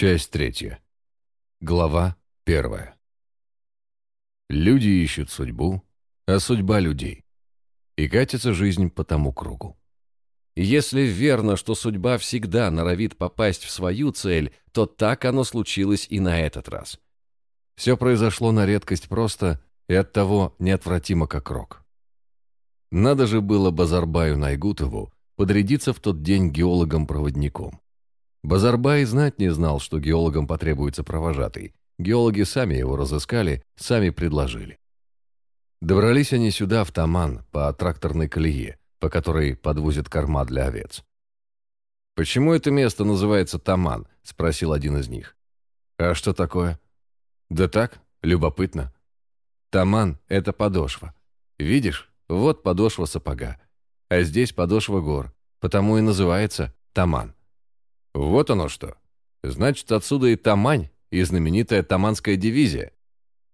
Часть третья. Глава первая. Люди ищут судьбу, а судьба людей. И катится жизнь по тому кругу. Если верно, что судьба всегда норовит попасть в свою цель, то так оно случилось и на этот раз. Все произошло на редкость просто и оттого неотвратимо как рок. Надо же было Базарбаю Найгутову подрядиться в тот день геологом-проводником. Базарбай знать не знал, что геологам потребуется провожатый. Геологи сами его разыскали, сами предложили. Добрались они сюда, в Таман, по тракторной колее, по которой подвозят корма для овец. «Почему это место называется Таман?» – спросил один из них. «А что такое?» «Да так, любопытно. Таман – это подошва. Видишь, вот подошва сапога, а здесь подошва гор, потому и называется Таман». Вот оно что. Значит, отсюда и Тамань, и знаменитая Таманская дивизия.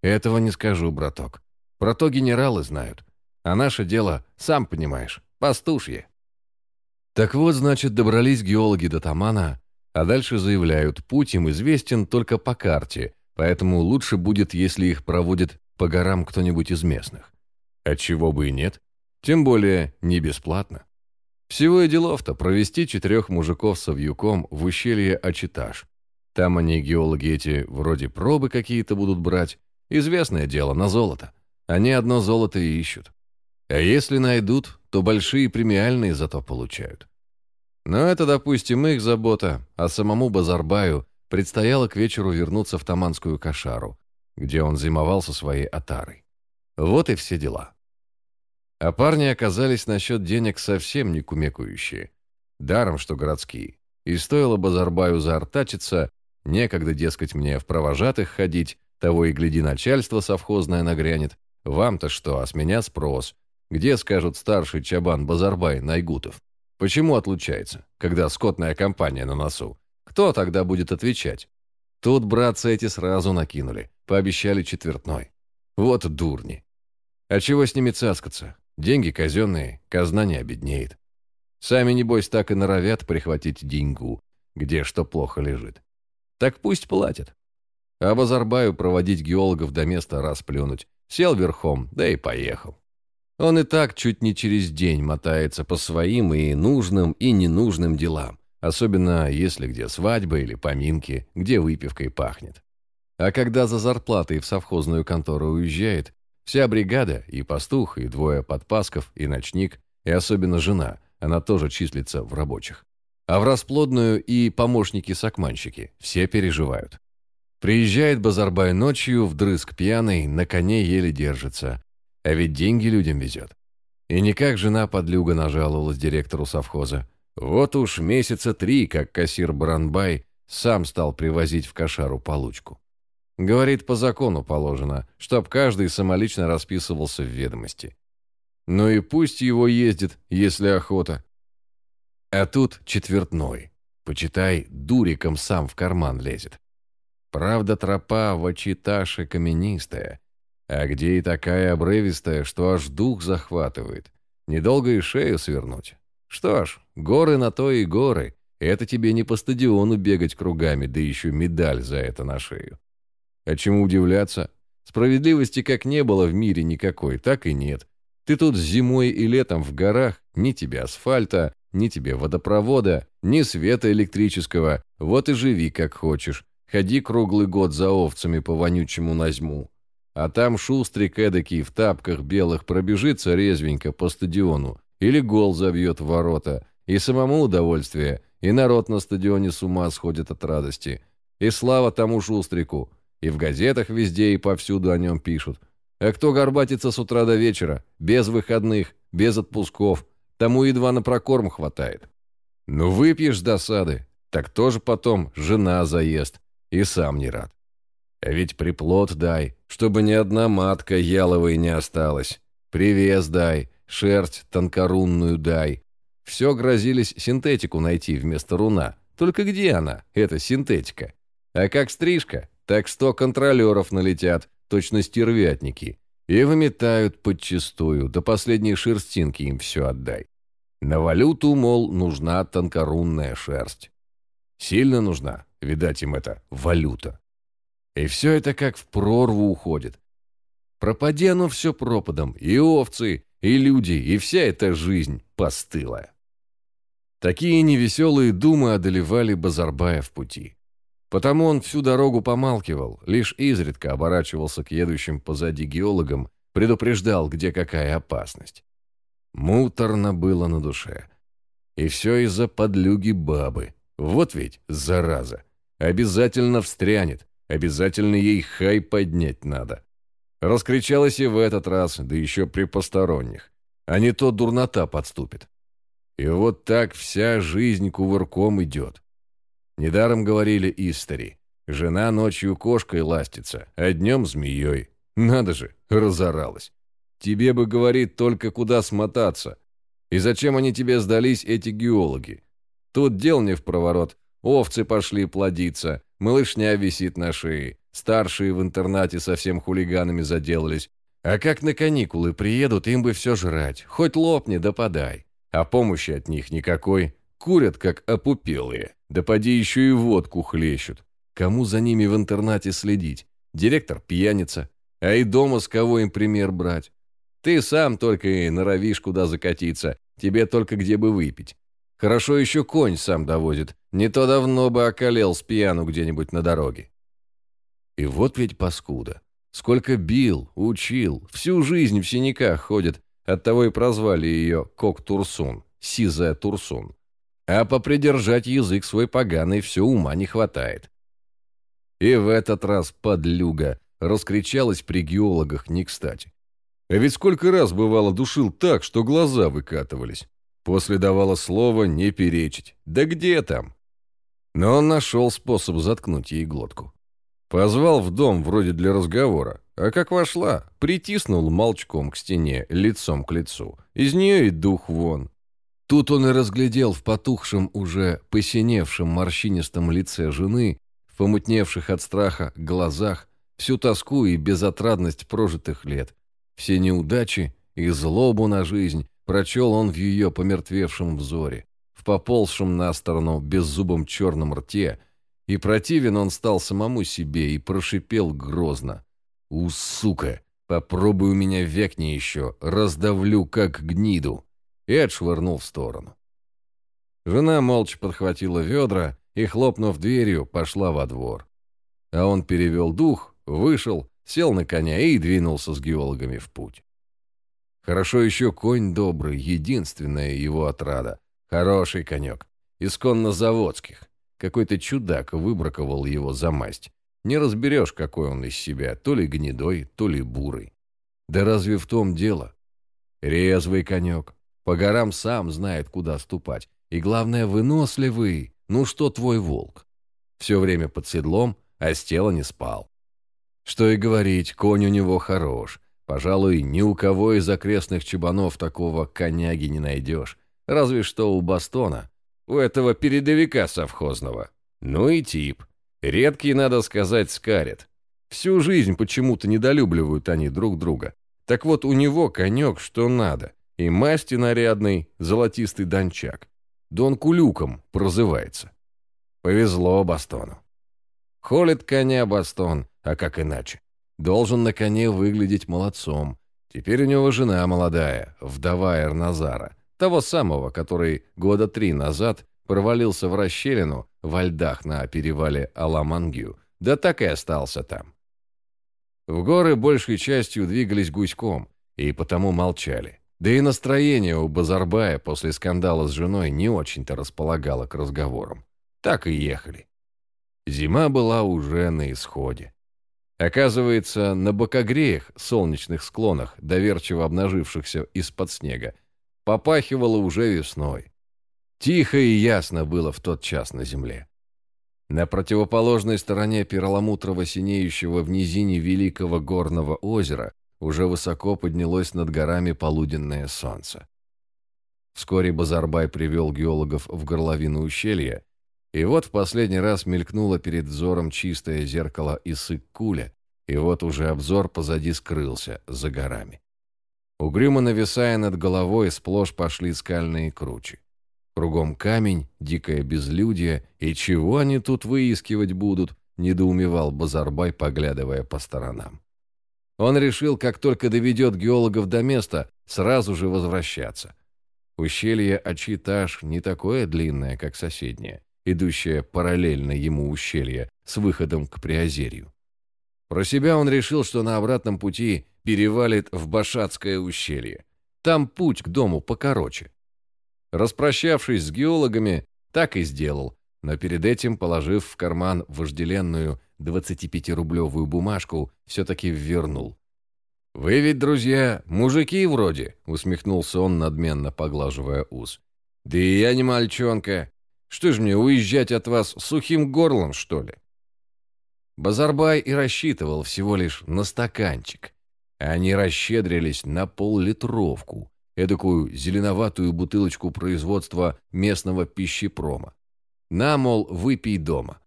Этого не скажу, браток. Про то генералы знают. А наше дело, сам понимаешь, пастушье. Так вот, значит, добрались геологи до Тамана, а дальше заявляют, путь им известен только по карте, поэтому лучше будет, если их проводит по горам кто-нибудь из местных. Отчего бы и нет, тем более не бесплатно. Всего и делов-то провести четырех мужиков с вьюком в ущелье Ачитаж. Там они, геологи эти, вроде пробы какие-то будут брать. Известное дело, на золото. Они одно золото и ищут. А если найдут, то большие премиальные зато получают. Но это, допустим, их забота, а самому Базарбаю предстояло к вечеру вернуться в Таманскую кошару, где он зимовал со своей отарой. Вот и все дела. А парни оказались насчет денег совсем не кумекающие. Даром, что городские. И стоило Базарбаю заортачиться, некогда, дескать, мне в провожатых ходить, того и гляди, начальство совхозное нагрянет. Вам-то что, а с меня спрос. Где, скажут старший чабан Базарбай Найгутов? Почему отлучается, когда скотная компания на носу? Кто тогда будет отвечать? Тут братцы эти сразу накинули, пообещали четвертной. Вот дурни. А чего с ними цаскаться? Деньги казенные, казна не обеднеет. Сами, небось, так и норовят прихватить деньгу, где что плохо лежит. Так пусть платят. А Базарбаю проводить геологов до места расплюнуть. Сел верхом, да и поехал. Он и так чуть не через день мотается по своим и нужным, и ненужным делам, особенно если где свадьба или поминки, где выпивкой пахнет. А когда за зарплатой в совхозную контору уезжает, Вся бригада, и пастух, и двое подпасков, и ночник, и особенно жена, она тоже числится в рабочих. А в расплодную и помощники-сакманщики, все переживают. Приезжает Базарбай ночью, вдрызг пьяный, на коне еле держится. А ведь деньги людям везет. И никак жена подлюга нажаловалась директору совхоза. Вот уж месяца три, как кассир Баранбай сам стал привозить в кошару получку. Говорит, по закону положено, чтоб каждый самолично расписывался в ведомости. Ну и пусть его ездит, если охота. А тут четвертной. Почитай, дуриком сам в карман лезет. Правда, тропа в Ачиташе каменистая, а где и такая обрывистая, что аж дух захватывает. Недолго и шею свернуть. Что ж, горы на то и горы. Это тебе не по стадиону бегать кругами, да еще медаль за это на шею. А чему удивляться? Справедливости как не было в мире никакой, так и нет. Ты тут зимой и летом в горах, ни тебе асфальта, ни тебе водопровода, ни света электрического. Вот и живи как хочешь. Ходи круглый год за овцами по вонючему назьму. А там шустрик эдакий в тапках белых пробежится резвенько по стадиону или гол забьет в ворота. И самому удовольствие, и народ на стадионе с ума сходит от радости. И слава тому шустрику. И в газетах везде и повсюду о нем пишут. А кто горбатится с утра до вечера, без выходных, без отпусков, тому едва на прокорм хватает. Ну выпьешь с досады, так тоже потом жена заест, и сам не рад. А ведь приплод дай, чтобы ни одна матка яловой не осталась. Привес дай, шерсть тонкорунную дай. Все грозились синтетику найти вместо руна. Только где она, эта синтетика? А как стрижка, так сто контролеров налетят, точно стервятники, и выметают подчистую, до последней шерстинки им все отдай. На валюту, мол, нужна тонкорунная шерсть. Сильно нужна, Видать, им это валюта. И все это как в прорву уходит. Пропади оно все пропадом, и овцы, и люди, и вся эта жизнь постылая. Такие невеселые думы одолевали Базарбая в пути. Потому он всю дорогу помалкивал, лишь изредка оборачивался к едущим позади геологам, предупреждал, где какая опасность. Муторно было на душе. И все из-за подлюги бабы. Вот ведь, зараза. Обязательно встрянет, обязательно ей хай поднять надо. Раскричалась и в этот раз, да еще при посторонних. А не то дурнота подступит. И вот так вся жизнь кувырком идет. Недаром говорили истори. Жена ночью кошкой ластится, а днем змеей. Надо же, разоралась. Тебе бы, говорит, только куда смотаться. И зачем они тебе сдались, эти геологи? Тут дел не в проворот. Овцы пошли плодиться, малышня висит на шее. Старшие в интернате совсем хулиганами заделались. А как на каникулы приедут, им бы все жрать. Хоть лопни, да подай. А помощи от них никакой. Курят, как опупелые. Да поди еще и водку хлещут. Кому за ними в интернате следить? Директор пьяница. А и дома с кого им пример брать? Ты сам только и норовишь куда закатиться. Тебе только где бы выпить. Хорошо еще конь сам довозит. Не то давно бы околел с пьяну где-нибудь на дороге. И вот ведь паскуда. Сколько бил, учил, всю жизнь в синяках ходит. Оттого и прозвали ее Кок-Турсун, Сизая Турсун. А попридержать язык свой поганый все ума не хватает. И в этот раз подлюга раскричалась при геологах не кстати. А ведь сколько раз бывало душил так, что глаза выкатывались. После давала слово не перечить. Да где там? Но он нашел способ заткнуть ей глотку. Позвал в дом вроде для разговора, а как вошла, притиснул молчком к стене, лицом к лицу. Из нее и дух вон. Тут он и разглядел в потухшем, уже посиневшем морщинистом лице жены, в помутневших от страха глазах, всю тоску и безотрадность прожитых лет, все неудачи и злобу на жизнь прочел он в ее помертвевшем взоре, в поползшем на сторону беззубом черном рте, и противен он стал самому себе и прошипел грозно. «У, сука! Попробуй у меня векни еще, раздавлю, как гниду!» И отшвырнул в сторону. Жена молча подхватила ведра и, хлопнув дверью, пошла во двор. А он перевел дух, вышел, сел на коня и двинулся с геологами в путь. Хорошо еще конь добрый, единственная его отрада. Хороший конек, исконно заводских. Какой-то чудак выбраковал его за масть. Не разберешь, какой он из себя, то ли гнедой, то ли бурый. Да разве в том дело? Резвый конек, по горам сам знает, куда ступать. И главное, выносливый. Ну что твой волк? Все время под седлом, а с тела не спал. Что и говорить, конь у него хорош. Пожалуй, ни у кого из окрестных чебанов такого коняги не найдешь. Разве что у Бастона, у этого передовика совхозного. Ну и тип. Редкий, надо сказать, скарит. Всю жизнь почему-то недолюбливают они друг друга. Так вот, у него конек что надо – и масти нарядный, золотистый дончак. Дон Кулюком прозывается. Повезло Бастону. Холит коня Бастон, а как иначе? Должен на коне выглядеть молодцом. Теперь у него жена молодая, вдова Эрназара, того самого, который года три назад провалился в расщелину во льдах на перевале Аламангю, да так и остался там. В горы большей частью двигались гуськом и потому молчали. Да и настроение у Базарбая после скандала с женой не очень-то располагало к разговорам. Так и ехали. Зима была уже на исходе. Оказывается, на бокогреях, солнечных склонах, доверчиво обнажившихся из-под снега, попахивало уже весной. Тихо и ясно было в тот час на земле. На противоположной стороне перламутрово синеющего в низине Великого горного озера уже высоко поднялось над горами полуденное солнце. Вскоре Базарбай привел геологов в горловину ущелья, и вот в последний раз мелькнуло перед взором чистое зеркало Исык-Куля, и вот уже обзор позади скрылся, за горами. Угрюмо нависая над головой, сплошь пошли скальные кручи. Кругом камень, дикое безлюдье, и чего они тут выискивать будут, недоумевал Базарбай, поглядывая по сторонам. Он решил, как только доведет геологов до места, сразу же возвращаться. Ущелье Ачиташ не такое длинное, как соседнее, идущее параллельно ему ущелье с выходом к Приозерью. Про себя он решил, что на обратном пути перевалит в Башатское ущелье. Там путь к дому покороче. Распрощавшись с геологами, так и сделал, но перед этим, положив в карман вожделенную 25-рублевую бумажку, все-таки вернул. «Вы ведь, друзья, мужики вроде», — усмехнулся он, надменно поглаживая ус. «Да и я не мальчонка. Что ж мне, уезжать от вас сухим горлом, что ли?» Базарбай и рассчитывал всего лишь на стаканчик. Они расщедрились на пол-литровку, эдакую зеленоватую бутылочку производства местного пищепрома. На, мол, выпей дома.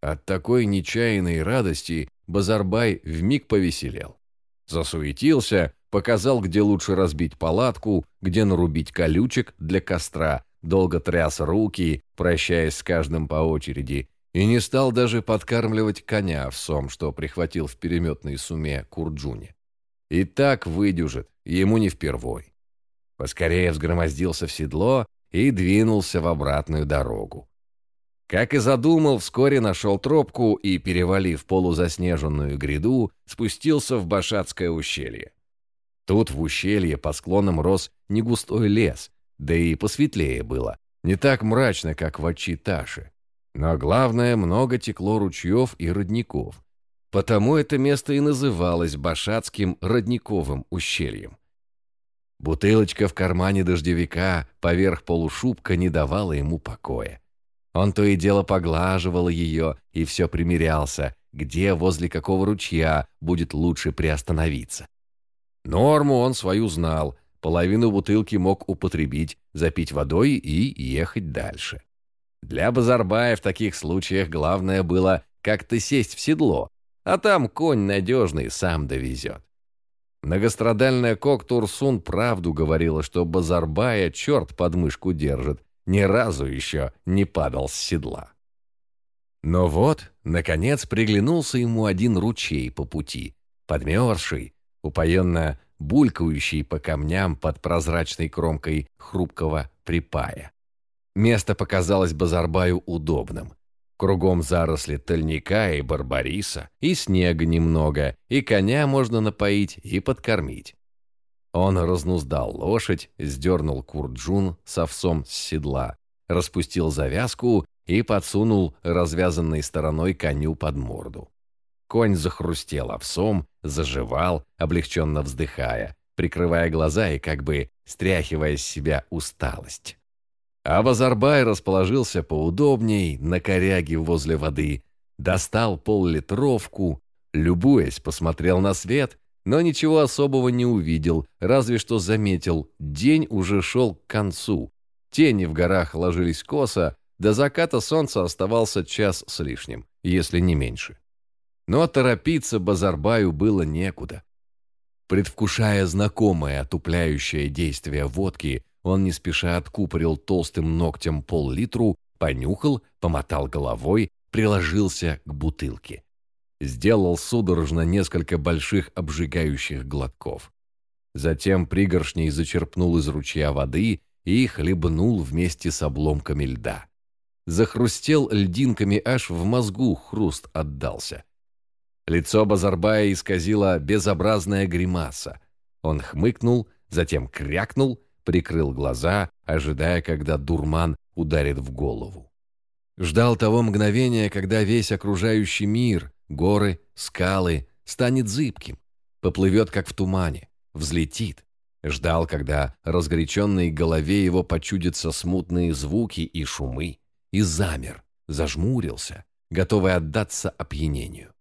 От такой нечаянной радости Базарбай вмиг повеселел. Засуетился, показал, где лучше разбить палатку, где нарубить колючек для костра, долго тряс руки, прощаясь с каждым по очереди, и не стал даже подкармливать коня в сом, что прихватил в переметной суме Курджуне. И так выдюжит, ему не впервой. Поскорее взгромоздился в седло и двинулся в обратную дорогу. Как и задумал, вскоре нашел тропку и, перевалив полузаснеженную гряду, спустился в Башатское ущелье. Тут в ущелье по склонам рос негустой лес, да и посветлее было, не так мрачно, как в Ачиташе. Но главное, много текло ручьев и родников. Потому это место и называлось Башатским родниковым ущельем. Бутылочка в кармане дождевика поверх полушубка не давала ему покоя. Он то и дело поглаживал ее и все примерялся, где, возле какого ручья будет лучше приостановиться. Норму он свою знал, половину бутылки мог употребить, запить водой и ехать дальше. Для Базарбая в таких случаях главное было как-то сесть в седло, а там конь надежный сам довезет. Многострадальная Кок-Турсун правду говорила, что Базарбая черт под мышку держит, ни разу еще не падал с седла. Но вот, наконец, приглянулся ему один ручей по пути, подмерзший, упоенно булькающий по камням под прозрачной кромкой хрупкого припая. Место показалось Базарбаю удобным. Кругом заросли тольника и барбариса, и снега немного, и коня можно напоить и подкормить. Он разнуздал лошадь, сдернул курджун с овсом с седла, распустил завязку и подсунул развязанной стороной коню под морду. Конь захрустел овсом, заживал, облегченно вздыхая, прикрывая глаза и как бы стряхивая с себя усталость. А Базарбай расположился поудобней на коряге возле воды, достал пол-литровку, любуясь, посмотрел на свет но ничего особого не увидел, разве что заметил, день уже шел к концу. Тени в горах ложились косо, до заката солнца оставался час с лишним, если не меньше. Но торопиться Базарбаю было некуда. Предвкушая знакомое отупляющее действие водки, он не спеша откупорил толстым ногтем пол-литру, понюхал, помотал головой, приложился к бутылке сделал судорожно несколько больших обжигающих глотков. Затем пригоршней зачерпнул из ручья воды и хлебнул вместе с обломками льда. Захрустел льдинками, аж в мозгу хруст отдался. Лицо Базарбая исказило безобразная гримаса. Он хмыкнул, затем крякнул, прикрыл глаза, ожидая, когда дурман ударит в голову. Ждал того мгновения, когда весь окружающий мир, горы, скалы, станет зыбким, поплывет, как в тумане, взлетит. Ждал, когда разгоряченной голове его почудятся смутные звуки и шумы, и замер, зажмурился, готовый отдаться опьянению.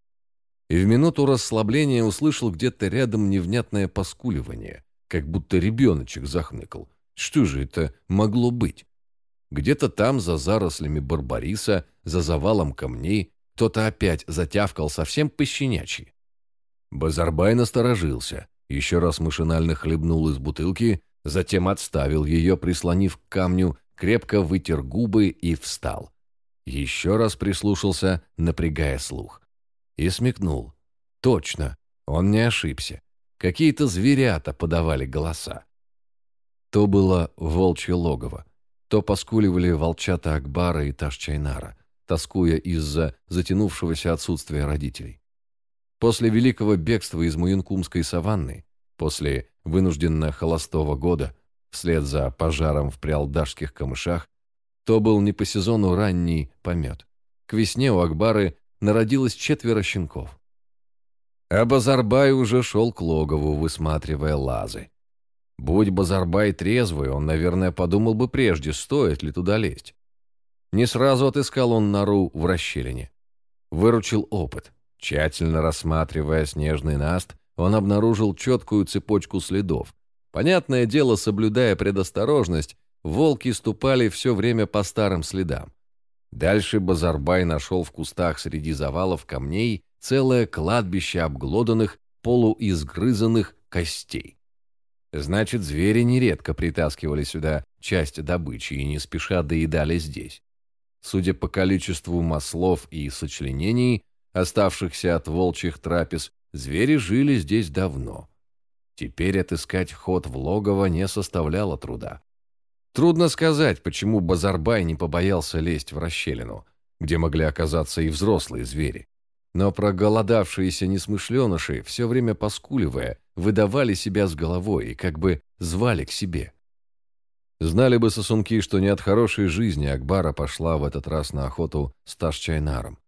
И в минуту расслабления услышал где-то рядом невнятное поскуливание, как будто ребеночек захныкал. Что же это могло быть? Где-то там, за зарослями барбариса, за завалом камней, кто-то опять затявкал совсем пощенячьи. Базарбай насторожился, еще раз машинально хлебнул из бутылки, затем отставил ее, прислонив к камню, крепко вытер губы и встал. Еще раз прислушался, напрягая слух. И смекнул. Точно, он не ошибся. Какие-то зверята подавали голоса. То было волчье логово, то поскуливали волчата Акбара и Ташчайнара, тоскуя из-за затянувшегося отсутствия родителей. После великого бегства из Муюнкумской саванны, после вынужденно холостого года, вслед за пожаром в приалдашских камышах, то был не по сезону ранний помет. К весне у Акбары народилось четверо щенков. А Базарбай уже шел к логову, высматривая лазы. Будь Базарбай трезвый, он, наверное, подумал бы прежде, стоит ли туда лезть. Не сразу отыскал он нору в расщелине. Выручил опыт. Тщательно рассматривая снежный наст, он обнаружил четкую цепочку следов. Понятное дело, соблюдая предосторожность, волки ступали все время по старым следам. Дальше Базарбай нашел в кустах среди завалов камней целое кладбище обглоданных, полуизгрызанных костей. Значит, звери нередко притаскивали сюда часть добычи и не спеша доедали здесь. Судя по количеству маслов и сочленений, оставшихся от волчьих трапез, звери жили здесь давно. Теперь отыскать ход в логово не составляло труда. Трудно сказать, почему Базарбай не побоялся лезть в расщелину, где могли оказаться и взрослые звери. Но проголодавшиеся несмышленыши, все время поскуливая, выдавали себя с головой и как бы звали к себе. Знали бы сосунки, что не от хорошей жизни Акбара пошла в этот раз на охоту с Ташчайнаром.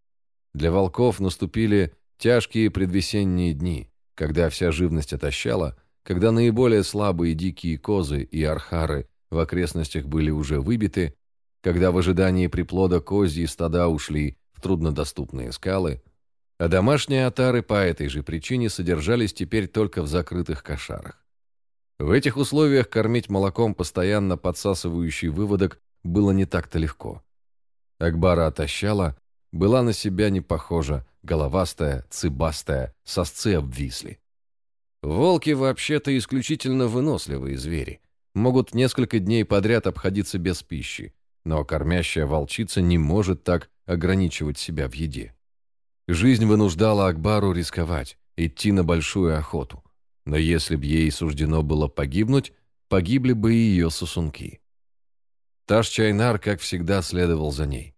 Для волков наступили тяжкие предвесенние дни, когда вся живность отощала, когда наиболее слабые дикие козы и архары в окрестностях были уже выбиты, когда в ожидании приплода козьи стада ушли в труднодоступные скалы, а домашние отары по этой же причине содержались теперь только в закрытых кошарах. В этих условиях кормить молоком постоянно подсасывающий выводок было не так-то легко. Акбара отощала, была на себя не похожа, головастая, цыбастая, сосцы обвисли. Волки вообще-то исключительно выносливые звери, могут несколько дней подряд обходиться без пищи, но кормящая волчица не может так ограничивать себя в еде. Жизнь вынуждала Акбару рисковать, идти на большую охоту. Но если б ей суждено было погибнуть, погибли бы и ее сосунки. Таш Чайнар, как всегда, следовал за ней.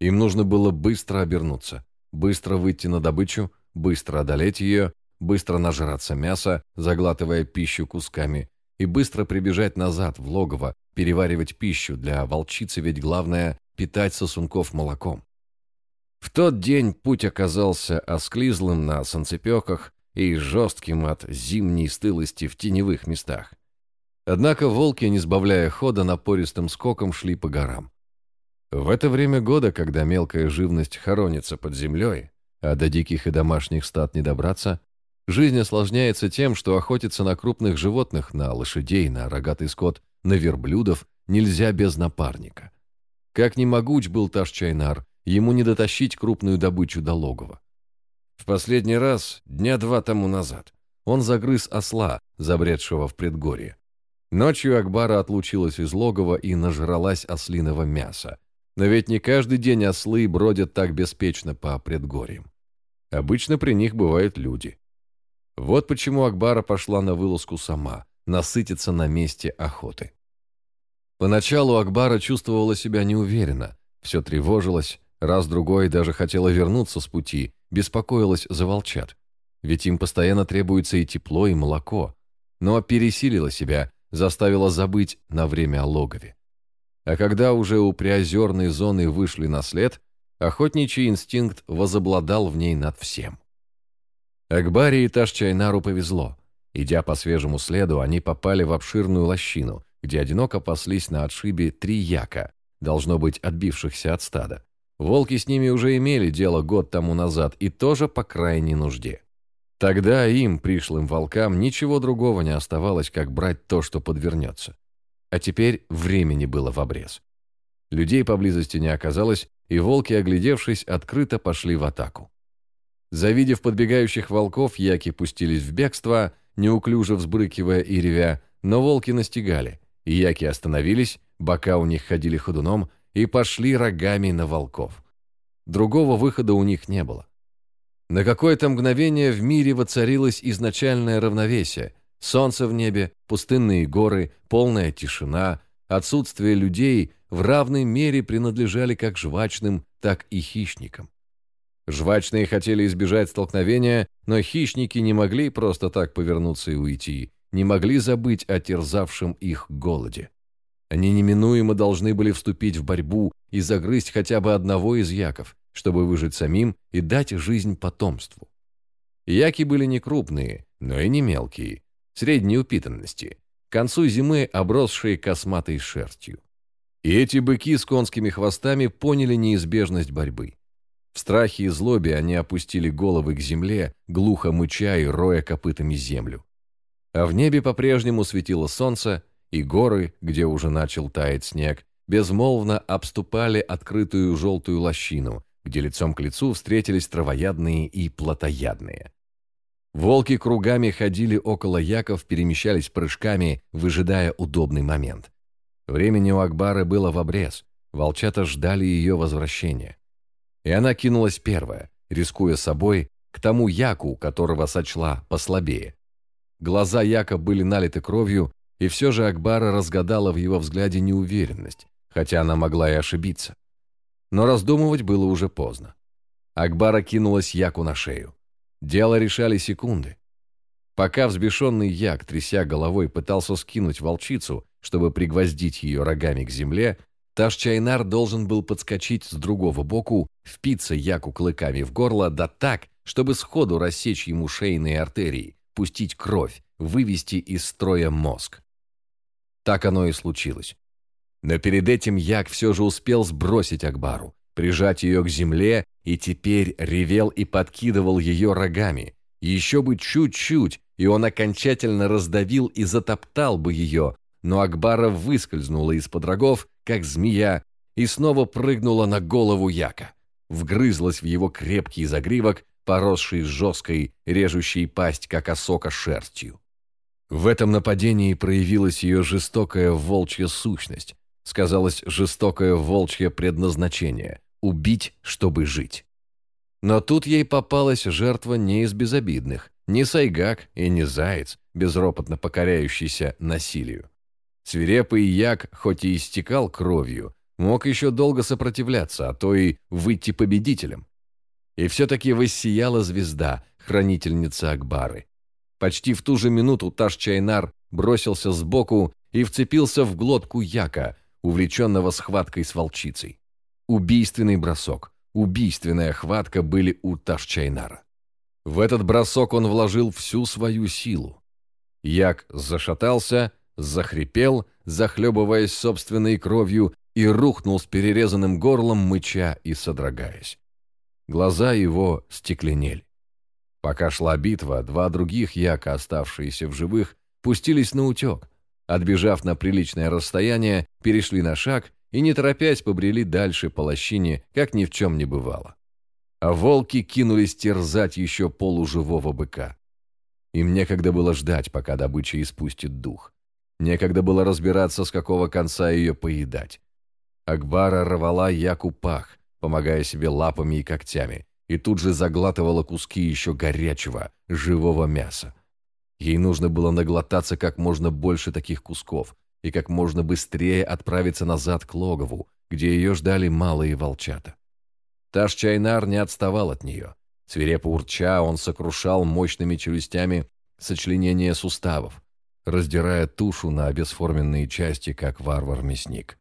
Им нужно было быстро обернуться, быстро выйти на добычу, быстро одолеть ее, быстро нажраться мяса, заглатывая пищу кусками, и быстро прибежать назад в логово, переваривать пищу для волчицы, ведь главное – питать сосунков молоком. В тот день путь оказался осклизлым на санцепеках и жестким от зимней стылости в теневых местах. Однако волки, не сбавляя хода, напористым скоком шли по горам. В это время года, когда мелкая живность хоронится под землей, а до диких и домашних стад не добраться, жизнь осложняется тем, что охотиться на крупных животных, на лошадей, на рогатый скот, на верблюдов нельзя без напарника. Как ни могуч был Ташчайнар, ему не дотащить крупную добычу до логова. В последний раз, дня два тому назад, он загрыз осла, забредшего в предгорье. Ночью Акбара отлучилась из логова и нажралась ослиного мяса. Но ведь не каждый день ослы бродят так беспечно по предгорьям. Обычно при них бывают люди. Вот почему Акбара пошла на вылазку сама, насытиться на месте охоты. Поначалу Акбара чувствовала себя неуверенно, все тревожилась, Раз-другой даже хотела вернуться с пути, беспокоилась за волчат. Ведь им постоянно требуется и тепло, и молоко. Но пересилила себя, заставила забыть на время о логове. А когда уже у приозерной зоны вышли на след, охотничий инстинкт возобладал в ней над всем. Акбаре и Ташчайнару повезло. Идя по свежему следу, они попали в обширную лощину, где одиноко паслись на отшибе три яка, должно быть, отбившихся от стада. Волки с ними уже имели дело год тому назад и тоже по крайней нужде. Тогда им, пришлым волкам, ничего другого не оставалось, как брать то, что подвернется. А теперь времени было в обрез. Людей поблизости не оказалось, и волки, оглядевшись, открыто пошли в атаку. Завидев подбегающих волков, яки пустились в бегство, неуклюже взбрыкивая и ревя, но волки настигали, яки остановились, бока у них ходили ходуном и пошли рогами на волков. Другого выхода у них не было. На какое-то мгновение в мире воцарилось изначальное равновесие. Солнце в небе, пустынные горы, полная тишина, отсутствие людей в равной мере принадлежали как жвачным, так и хищникам. Жвачные хотели избежать столкновения, но хищники не могли просто так повернуться и уйти, не могли забыть о терзавшем их голоде. Они неминуемо должны были вступить в борьбу и загрызть хотя бы одного из яков, чтобы выжить самим и дать жизнь потомству. Яки были не крупные, но и не мелкие, средней упитанности, к концу зимы обросшие косматой шерстью. И эти быки с конскими хвостами поняли неизбежность борьбы. В страхе и злобе они опустили головы к земле, глухо мыча и роя копытами землю. А в небе по-прежнему светило солнце, и горы, где уже начал таять снег, безмолвно обступали открытую желтую лощину, где лицом к лицу встретились травоядные и плотоядные. Волки кругами ходили около яков, перемещались прыжками, выжидая удобный момент. Времени у Акбары было в обрез, волчата ждали ее возвращения. И она кинулась первая, рискуя собой, к тому яку, которого сочла послабее. Глаза яка были налиты кровью, и все же Акбара разгадала в его взгляде неуверенность, хотя она могла и ошибиться. Но раздумывать было уже поздно. Акбара кинулась яку на шею. Дело решали секунды. Пока взбешенный як, тряся головой, пытался скинуть волчицу, чтобы пригвоздить ее рогами к земле, Таш-Чайнар должен был подскочить с другого боку, впиться яку клыками в горло, да так, чтобы сходу рассечь ему шейные артерии, пустить кровь, вывести из строя мозг. Так оно и случилось. Но перед этим Як все же успел сбросить Акбару, прижать ее к земле и теперь ревел и подкидывал ее рогами. Еще бы чуть-чуть, и он окончательно раздавил и затоптал бы ее, но Акбара выскользнула из-под рогов, как змея, и снова прыгнула на голову Яка. Вгрызлась в его крепкий загривок, поросший жесткой, режущей пасть, как осока шерстью. В этом нападении проявилась ее жестокая волчья сущность, сказалось жестокое волчье предназначение – убить, чтобы жить. Но тут ей попалась жертва не из безобидных, не сайгак и не заяц, безропотно покоряющийся насилию. Свирепый як, хоть и истекал кровью, мог еще долго сопротивляться, а то и выйти победителем. И все-таки воссияла звезда, хранительница Акбары. Почти в ту же минуту Таш-Чайнар бросился сбоку и вцепился в глотку Яка, увлеченного схваткой с волчицей. Убийственный бросок, убийственная хватка были у Таш-Чайнара. В этот бросок он вложил всю свою силу. Як зашатался, захрипел, захлебываясь собственной кровью, и рухнул с перерезанным горлом, мыча и содрогаясь. Глаза его стекленели. Пока шла битва, два других яка, оставшиеся в живых, пустились на утек. Отбежав на приличное расстояние, перешли на шаг и, не торопясь, побрели дальше по лощине, как ни в чем не бывало. А волки кинулись терзать еще полуживого быка. Им некогда было ждать, пока добыча испустит дух. Некогда было разбираться, с какого конца ее поедать. Акбара рвала яку пах, помогая себе лапами и когтями, и тут же заглатывала куски еще горячего, живого мяса. Ей нужно было наглотаться как можно больше таких кусков и как можно быстрее отправиться назад к логову, где ее ждали малые волчата. Таш Чайнар не отставал от нее. Свирепо урча, он сокрушал мощными челюстями сочленение суставов, раздирая тушу на обесформенные части, как варвар-мясник.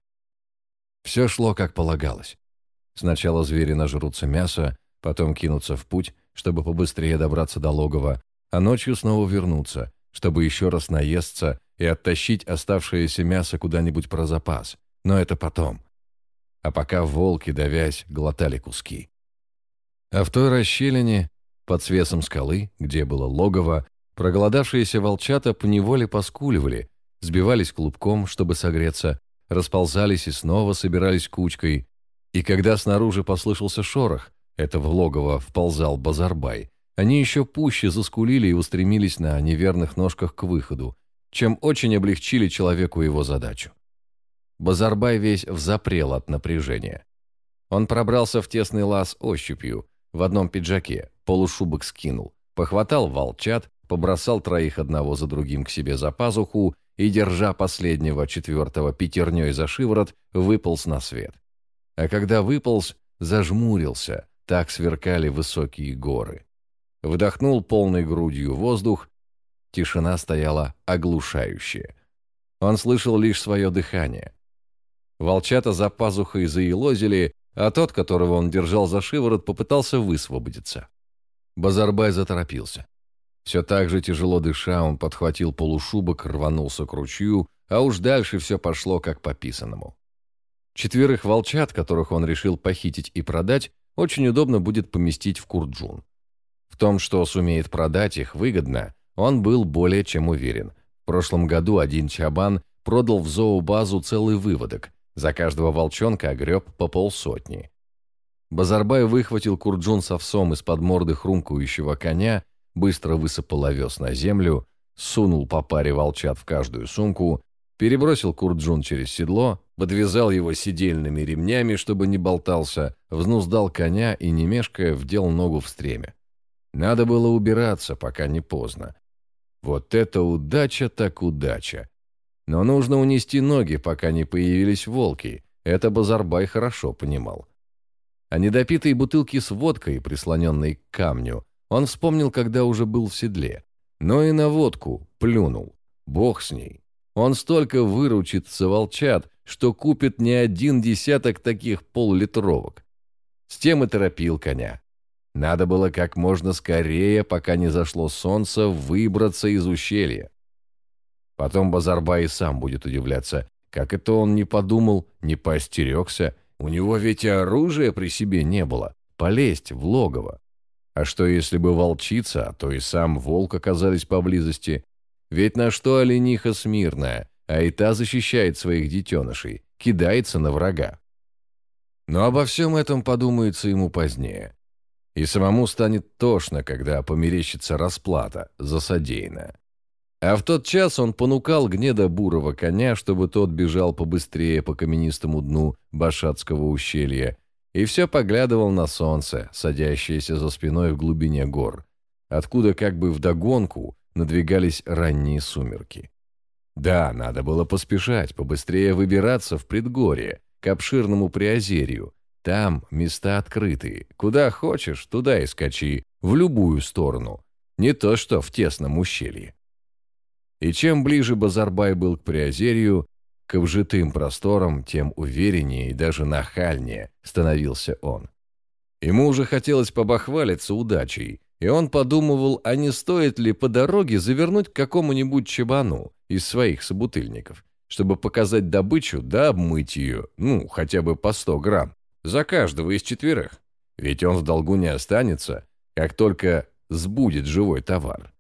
Все шло, как полагалось. Сначала звери нажрутся мяса, потом кинутся в путь, чтобы побыстрее добраться до логова, а ночью снова вернуться, чтобы еще раз наесться и оттащить оставшееся мясо куда-нибудь про запас. Но это потом. А пока волки, давясь, глотали куски. А в той расщелине, под свесом скалы, где было логово, Проголодавшиеся волчата поневоле поскуливали, сбивались клубком, чтобы согреться, расползались и снова собирались кучкой. И когда снаружи послышался шорох, это в логово вползал Базарбай, они еще пуще заскулили и устремились на неверных ножках к выходу, чем очень облегчили человеку его задачу. Базарбай весь взапрел от напряжения. Он пробрался в тесный лаз ощупью, в одном пиджаке, полушубок скинул, похватал волчат, побросал троих одного за другим к себе за пазуху и, держа последнего четвертого пятерней за шиворот, выполз на свет. А когда выполз, зажмурился, так сверкали высокие горы. Вдохнул полной грудью воздух, тишина стояла оглушающая. Он слышал лишь свое дыхание. Волчата за пазухой заелозили, а тот, которого он держал за шиворот, попытался высвободиться. Базарбай заторопился. Все так же тяжело дыша, он подхватил полушубок, рванулся к ручью, а уж дальше все пошло как по писанному. Четверых волчат, которых он решил похитить и продать, очень удобно будет поместить в Курджун. В том, что сумеет продать их выгодно, он был более чем уверен. В прошлом году один чабан продал в зообазу целый выводок, за каждого волчонка огреб по полсотни. Базарбай выхватил Курджун с из-под морды хрумкающего коня быстро высыпал овес на землю, сунул по паре волчат в каждую сумку, перебросил Курджун через седло, подвязал его сидельными ремнями, чтобы не болтался, взнуздал коня и, не мешкая, вдел ногу в стремя. Надо было убираться, пока не поздно. Вот это удача так удача. Но нужно унести ноги, пока не появились волки. Это Базарбай хорошо понимал. А недопитые бутылки с водкой, прислоненной к камню, он вспомнил, когда уже был в седле. Но и на водку плюнул. Бог с ней. Он столько выручит волчат, что купит не один десяток таких поллитровок. С тем и торопил коня. Надо было как можно скорее, пока не зашло солнце, выбраться из ущелья. Потом Базарбай и сам будет удивляться, как это он не подумал, не поостерегся. У него ведь и оружия при себе не было. Полезть в логово. А что, если бы волчица, а то и сам волк оказались поблизости? Ведь на что олениха смирная, а и та защищает своих детенышей, кидается на врага. Но обо всем этом подумается ему позднее. И самому станет тошно, когда померещится расплата за содеянное. А в тот час он понукал гнеда бурого коня, чтобы тот бежал побыстрее по каменистому дну Башатского ущелья, и все поглядывал на солнце, садящееся за спиной в глубине гор, откуда как бы вдогонку надвигались ранние сумерки. Да, надо было поспешать, побыстрее выбираться в предгорье, к обширному приозерью. Там места открытые. Куда хочешь, туда и скачи, в любую сторону. Не то что в тесном ущелье. И чем ближе Базарбай был к приозерью, к обжитым просторам, тем увереннее и даже нахальнее становился он. Ему уже хотелось побахвалиться удачей, и он подумывал, а не стоит ли по дороге завернуть к какому-нибудь чабану из своих собутыльников, чтобы показать добычу да обмыть ее, ну, хотя бы по 100 грамм, за каждого из четверых. Ведь он в долгу не останется, как только сбудет живой товар.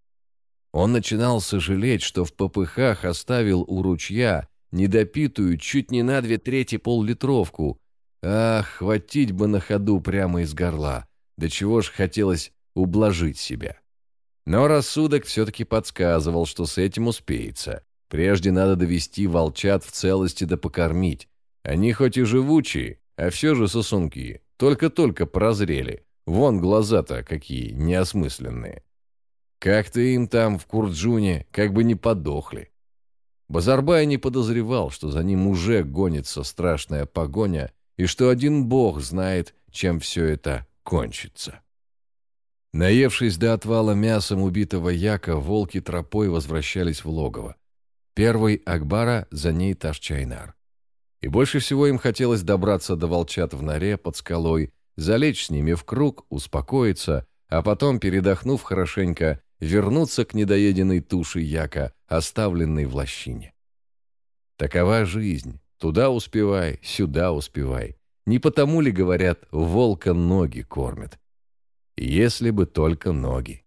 Он начинал сожалеть, что в попыхах оставил у ручья недопитую чуть не на две трети поллитровку. Ах, хватить бы на ходу прямо из горла. До чего ж хотелось ублажить себя. Но рассудок все-таки подсказывал, что с этим успеется. Прежде надо довести волчат в целости да покормить. Они хоть и живучие, а все же сосунки. Только-только прозрели. Вон глаза-то какие неосмысленные. Как-то им там в Курджуне как бы не подохли. Базарбай не подозревал, что за ним уже гонится страшная погоня, и что один бог знает, чем все это кончится. Наевшись до отвала мясом убитого яка, волки тропой возвращались в логово. Первый Акбара, за ней Ташчайнар. И больше всего им хотелось добраться до волчат в норе под скалой, залечь с ними в круг, успокоиться, а потом, передохнув хорошенько, вернуться к недоеденной туше яка, оставленной в лощине. Такова жизнь. Туда успевай, сюда успевай. Не потому ли, говорят, волка ноги кормят? Если бы только ноги.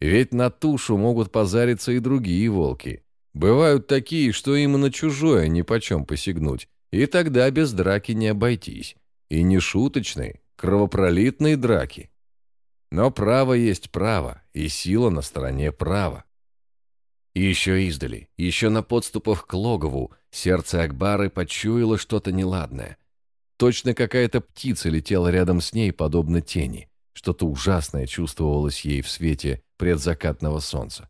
Ведь на тушу могут позариться и другие волки. Бывают такие, что им на чужое нипочем посягнуть, и тогда без драки не обойтись. И не шуточной, кровопролитной драки. Но право есть право, и сила на стороне права. И еще издали, еще на подступах к логову, сердце Акбары почуяло что-то неладное. Точно какая-то птица летела рядом с ней, подобно тени. Что-то ужасное чувствовалось ей в свете предзакатного солнца.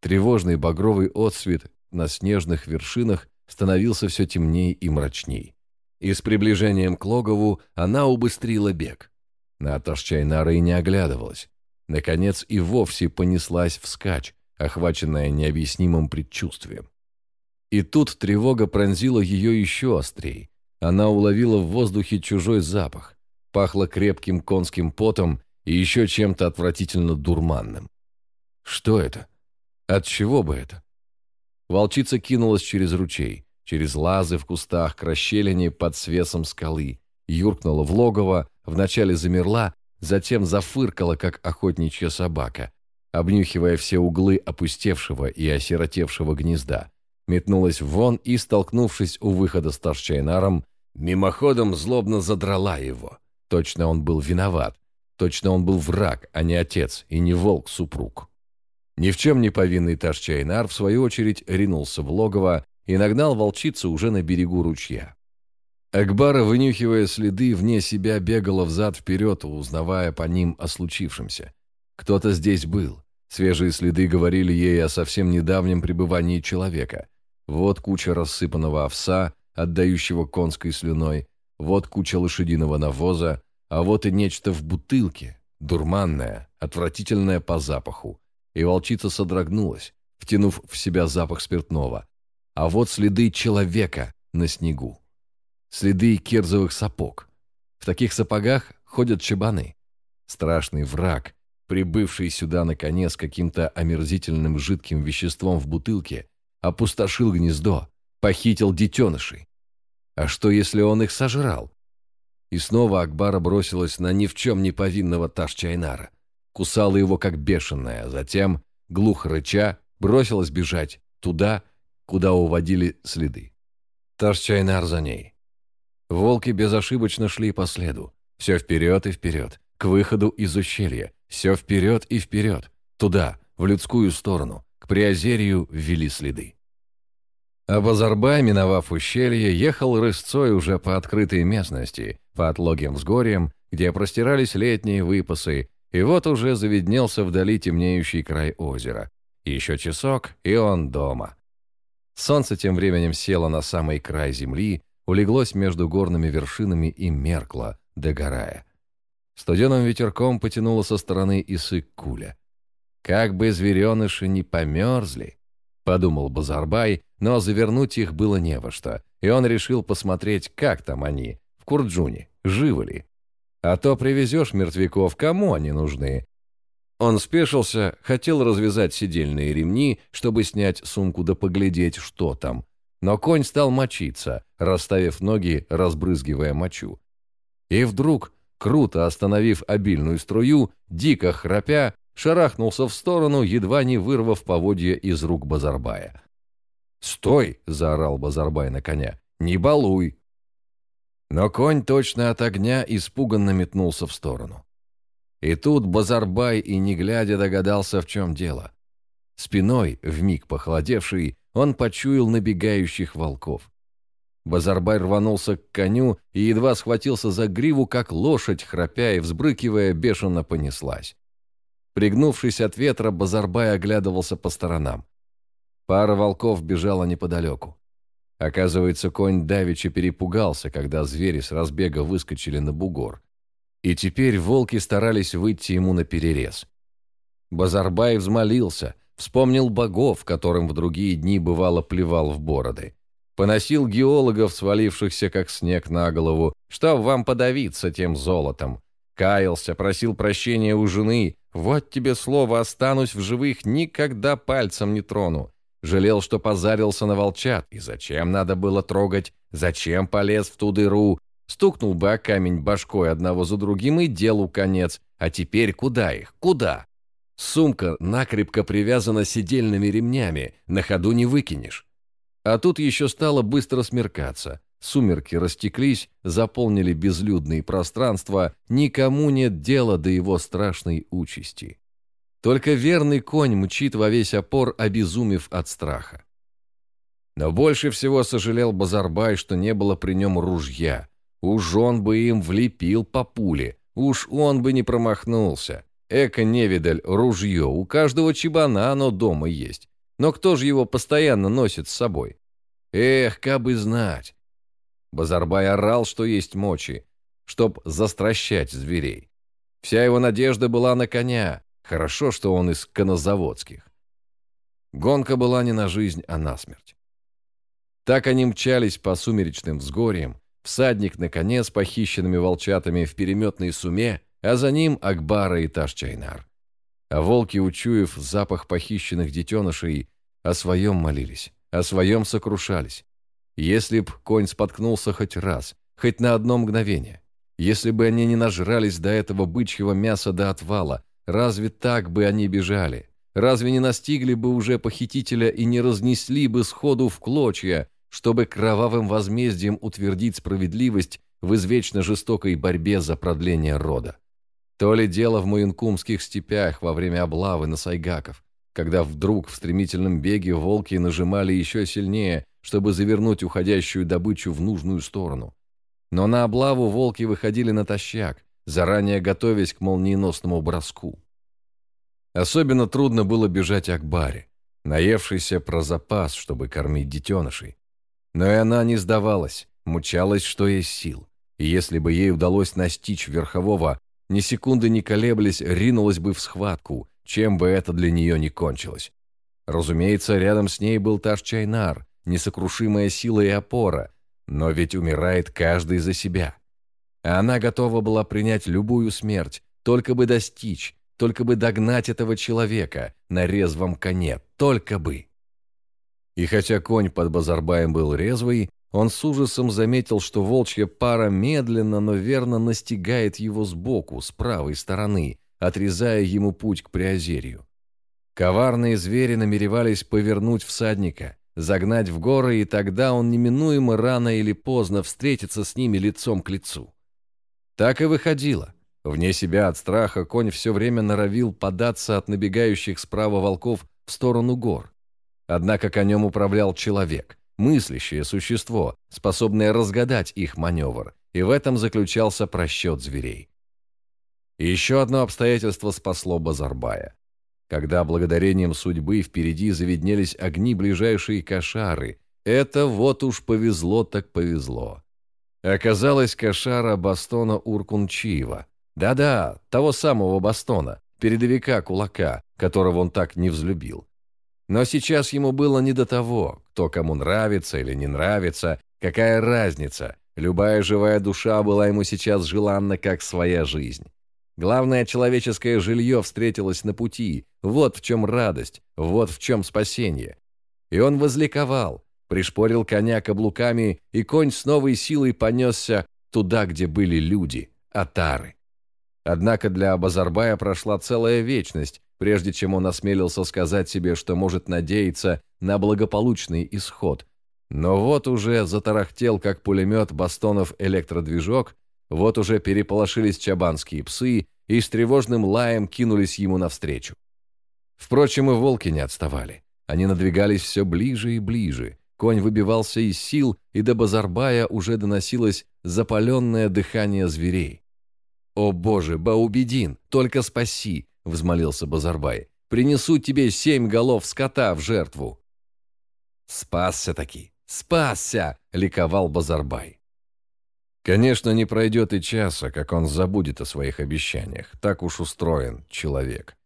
Тревожный багровый отсвет на снежных вершинах становился все темнее и мрачней. И с приближением к логову она убыстрила бег. На Ташчайнара и не оглядывалась. Наконец и вовсе понеслась вскачь, охваченная необъяснимым предчувствием. И тут тревога пронзила ее еще острее. Она уловила в воздухе чужой запах. Пахло крепким конским потом и еще чем-то отвратительно дурманным. Что это? От чего бы это? Волчица кинулась через ручей, через лазы в кустах к расщелине под свесом скалы, юркнула в логово, вначале замерла, затем зафыркала, как охотничья собака, обнюхивая все углы опустевшего и осиротевшего гнезда, метнулась вон и, столкнувшись у выхода с Тарчайнаром, мимоходом злобно задрала его. Точно он был виноват, точно он был враг, а не отец и не волк-супруг. Ни в чем не повинный Ташчайнар, в свою очередь, ринулся в логово и нагнал волчицу уже на берегу ручья. Акбара, вынюхивая следы, вне себя бегала взад-вперед, узнавая по ним о случившемся. Кто-то здесь был. Свежие следы говорили ей о совсем недавнем пребывании человека. Вот куча рассыпанного овса, отдающего конской слюной, вот куча лошадиного навоза, а вот и нечто в бутылке, дурманное, отвратительное по запаху, и волчица содрогнулась, втянув в себя запах спиртного. А вот следы человека на снегу. Следы кирзовых сапог. В таких сапогах ходят чабаны. Страшный враг, прибывший сюда наконец каким-то омерзительным жидким веществом в бутылке, опустошил гнездо, похитил детенышей. А что, если он их сожрал? И снова Акбара бросилась на ни в чем не повинного Таш-Чайнара кусала его как бешеная, затем, глухо рыча, бросилась бежать туда, куда уводили следы. Ташчайнар за ней. Волки безошибочно шли по следу. Все вперед и вперед, к выходу из ущелья. Все вперед и вперед, туда, в людскую сторону, к Приозерью ввели следы. А Базарбай, миновав ущелье, ехал рысцой уже по открытой местности, по отлогим взгорьям, где простирались летние выпасы, и вот уже завиднелся вдали темнеющий край озера. Еще часок, и он дома. Солнце тем временем село на самый край земли, улеглось между горными вершинами и меркло, догорая. Студеным ветерком потянуло со стороны Исык-Куля. «Как бы звереныши не померзли!» — подумал Базарбай, но завернуть их было не во что, и он решил посмотреть, как там они, в Курджуне, живы ли. А то привезешь мертвяков, кому они нужны? Он спешился, хотел развязать сидельные ремни, чтобы снять сумку да поглядеть, что там. Но конь стал мочиться, расставив ноги, разбрызгивая мочу. И вдруг, круто остановив обильную струю, дико храпя, шарахнулся в сторону, едва не вырвав поводья из рук Базарбая. «Стой!» — заорал Базарбай на коня. «Не балуй!» Но конь точно от огня испуганно метнулся в сторону. И тут Базарбай и не глядя догадался, в чем дело. Спиной, вмиг похолодевший, он почуял набегающих волков. Базарбай рванулся к коню и едва схватился за гриву, как лошадь, храпя и взбрыкивая, бешено понеслась. Пригнувшись от ветра, Базарбай оглядывался по сторонам. Пара волков бежала неподалеку. Оказывается, конь давеча перепугался, когда звери с разбега выскочили на бугор. И теперь волки старались выйти ему на перерез. Базарбай взмолился, вспомнил богов, которым в другие дни бывало плевал в бороды. Поносил геологов, свалившихся как снег на голову, чтоб вам подавиться тем золотом. Каялся, просил прощения у жены. Вот тебе слово, останусь в живых, никогда пальцем не трону. Жалел, что позарился на волчат. И зачем надо было трогать? Зачем полез в ту дыру? Стукнул бы о камень башкой одного за другим и делу конец. А теперь куда их? Куда? Сумка накрепко привязана сидельными ремнями, на ходу не выкинешь. А тут еще стало быстро смеркаться. Сумерки растеклись, заполнили безлюдные пространства, никому нет дела до его страшной участи. Только верный конь мчит во весь опор, обезумев от страха. Но больше всего сожалел Базарбай, что не было при нем ружья. Уж он бы им влепил по пуле, уж он бы не промахнулся. Эко-невидаль, ружье, у каждого чебана оно дома есть. Но кто же его постоянно носит с собой? Эх, кабы знать. Базарбай орал, что есть мочи, чтоб застращать зверей. Вся его надежда была на коня, Хорошо, что он из конозаводских. Гонка была не на жизнь, а на смерть. Так они мчались по сумеречным взгорьям, всадник на коне с похищенными волчатами в переметной суме, а за ним Акбара и Ташчайнар. А волки, учуяв запах похищенных детенышей, о своем молились, о своем сокрушались. Если б конь споткнулся хоть раз, хоть на одно мгновение, если бы они не нажрались до этого бычьего мяса до отвала, Разве так бы они бежали? Разве не настигли бы уже похитителя и не разнесли бы сходу в клочья, чтобы кровавым возмездием утвердить справедливость в извечно жестокой борьбе за продление рода? То ли дело в Муинкумских степях во время облавы на сайгаков, когда вдруг в стремительном беге волки нажимали еще сильнее, чтобы завернуть уходящую добычу в нужную сторону. Но на облаву волки выходили натощак, заранее готовясь к молниеносному броску. Особенно трудно было бежать Акбаре, наевшейся про запас, чтобы кормить детенышей. Но и она не сдавалась, мучалась, что есть сил. И если бы ей удалось настичь верхового, ни секунды не колеблясь, ринулась бы в схватку, чем бы это для нее не кончилось. Разумеется, рядом с ней был Таш Чайнар, несокрушимая сила и опора, но ведь умирает каждый за себя. А она готова была принять любую смерть, только бы достичь, только бы догнать этого человека на резвом коне, только бы. И хотя конь под Базарбаем был резвый, он с ужасом заметил, что волчья пара медленно, но верно настигает его сбоку, с правой стороны, отрезая ему путь к Приозерью. Коварные звери намеревались повернуть всадника, загнать в горы, и тогда он неминуемо рано или поздно встретится с ними лицом к лицу. Так и выходило. Вне себя от страха конь все время норовил податься от набегающих справа волков в сторону гор. Однако конем управлял человек, мыслящее существо, способное разгадать их маневр, и в этом заключался просчет зверей. Еще одно обстоятельство спасло Базарбая. Когда благодарением судьбы впереди завиднелись огни ближайшей кошары, это вот уж повезло так повезло. Оказалось Кашара Бастона Уркунчиева. Да-да, того самого Бастона, передовика кулака, которого он так не взлюбил. Но сейчас ему было не до того, кто кому нравится или не нравится, какая разница. Любая живая душа была ему сейчас желанна, как своя жизнь. Главное, человеческое жилье встретилось на пути. Вот в чем радость, вот в чем спасение. И он возликовал, пришпорил коня каблуками, и конь с новой силой понесся туда, где были люди, атары. Однако для Абазарбая прошла целая вечность, прежде чем он осмелился сказать себе, что может надеяться на благополучный исход. Но вот уже затарахтел, как пулемет бастонов электродвижок, вот уже переполошились чабанские псы и с тревожным лаем кинулись ему навстречу. Впрочем, и волки не отставали. Они надвигались все ближе и ближе. Конь выбивался из сил, и до Базарбая уже доносилось запаленное дыхание зверей. «О боже, Баубедин, только спаси!» — взмолился Базарбай. «Принесу тебе семь голов скота в жертву!» «Спасся-таки! Спасся!» — ликовал Базарбай. Конечно, не пройдет и часа, как он забудет о своих обещаниях. Так уж устроен человек.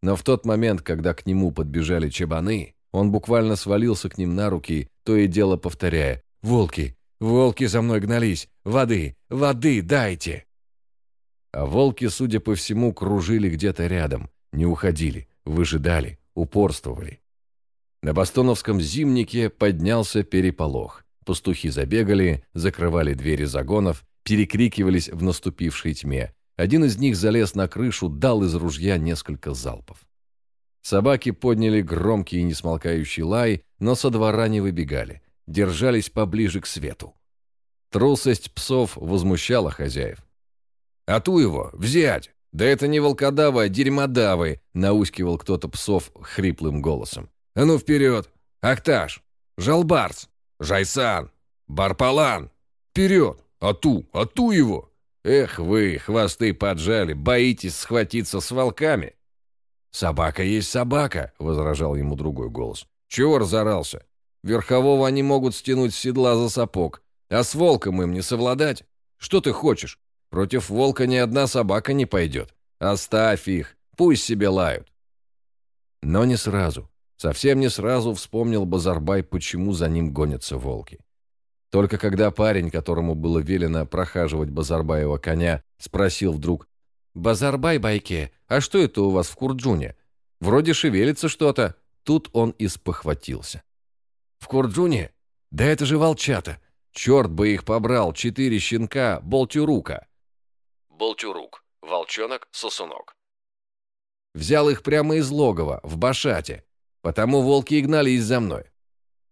Но в тот момент, когда к нему подбежали чебаны, он буквально свалился к ним на руки, то и дело повторяя «Волки! Волки за мной гнались! Воды! Воды дайте!» А волки, судя по всему, кружили где-то рядом, не уходили, выжидали, упорствовали. На Бастоновском зимнике поднялся переполох. Пастухи забегали, закрывали двери загонов, перекрикивались в наступившей тьме. Один из них залез на крышу, дал из ружья несколько залпов. Собаки подняли громкий и несмолкающий лай, но со двора не выбегали, держались поближе к свету. Трусость псов возмущала хозяев. «А ту его! Взять! «Да это не волкодавы, а дерьмодавы!» — наускивал кто-то псов хриплым голосом. «А ну вперед! Акташ! Жалбарс! Жайсан! Барпалан! Вперед! Ату! Ату его! Эх вы, хвосты поджали, боитесь схватиться с волками!» «Собака есть собака!» — возражал ему другой голос. «Чего разорался? Верхового они могут стянуть с седла за сапог, а с волком им не совладать. Что ты хочешь? Против волка ни одна собака не пойдет. Оставь их, пусть себе лают. Но не сразу, совсем не сразу вспомнил Базарбай, почему за ним гонятся волки. Только когда парень, которому было велено прохаживать Базарбаева коня, спросил вдруг, «Базарбай, Байке, а что это у вас в Курджуне? Вроде шевелится что-то». Тут он и спохватился. «В Курджуне? Да это же волчата! Черт бы их побрал, четыре щенка, болтюрука!» Болтюрук. Волчонок, сосунок. Взял их прямо из логова, в Башате. Потому волки и гнались за мной.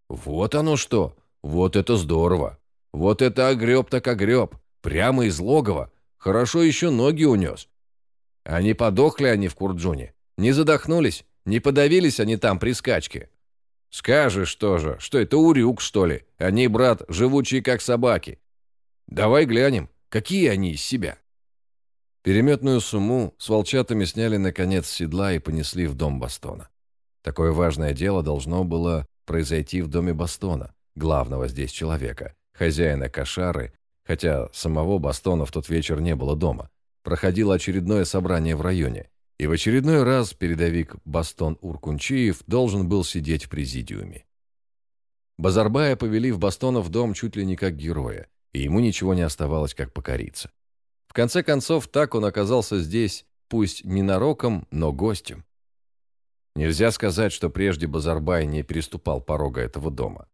Вот оно что! Вот это здорово! Вот это огреб так огреб! Прямо из логова! Хорошо еще ноги унес. А не подохли они в Курджуне? Не задохнулись? Не подавились они там при скачке? Скажешь тоже, что это урюк, что ли? Они, брат, живучие как собаки. Давай глянем, какие они из себя. Переметную сумму с волчатами сняли наконец с седла и понесли в дом Бастона. Такое важное дело должно было произойти в доме Бастона, главного здесь человека, хозяина кошары, хотя самого Бастона в тот вечер не было дома. Проходило очередное собрание в районе, и в очередной раз передовик Бастон Уркунчиев должен был сидеть в президиуме. Базарбая повели в Бастонов дом чуть ли не как героя, и ему ничего не оставалось, как покориться. В конце концов, так он оказался здесь, пусть не нароком, но гостем. Нельзя сказать, что прежде Базарбай не переступал порога этого дома.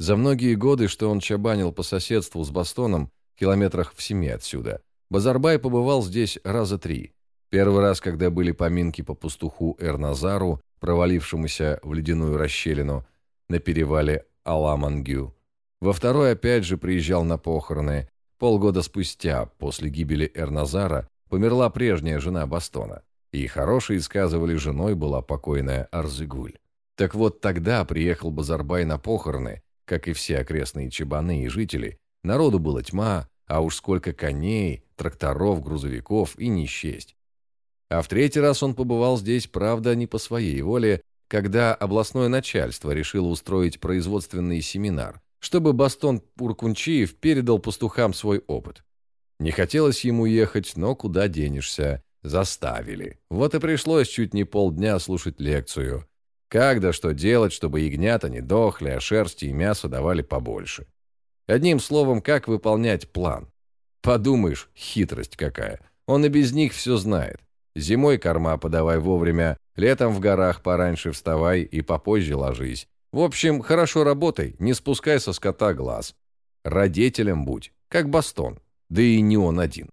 За многие годы, что он чабанил по соседству с Бастоном, километрах в семи отсюда, Базарбай побывал здесь раза три. Первый раз, когда были поминки по пастуху Эрназару, провалившемуся в ледяную расщелину на перевале Аламангю. Во второй опять же приезжал на похороны, Полгода спустя, после гибели Эрназара, померла прежняя жена Бастона, и хорошей, сказывали, женой была покойная Арзыгуль. Так вот тогда приехал Базарбай на похороны, как и все окрестные чебаны и жители. Народу была тьма, а уж сколько коней, тракторов, грузовиков и не счесть. А в третий раз он побывал здесь, правда, не по своей воле, когда областное начальство решило устроить производственный семинар, чтобы Бастон Уркунчиев передал пастухам свой опыт. Не хотелось ему ехать, но куда денешься? Заставили. Вот и пришлось чуть не полдня слушать лекцию. Как да что делать, чтобы ягнята не дохли, а шерсти и мясо давали побольше. Одним словом, как выполнять план. Подумаешь, хитрость какая. Он и без них все знает. Зимой корма подавай вовремя, летом в горах пораньше вставай и попозже ложись. В общем, хорошо работай, не спускай со скота глаз. Родителем будь, как Бастон, да и не он один.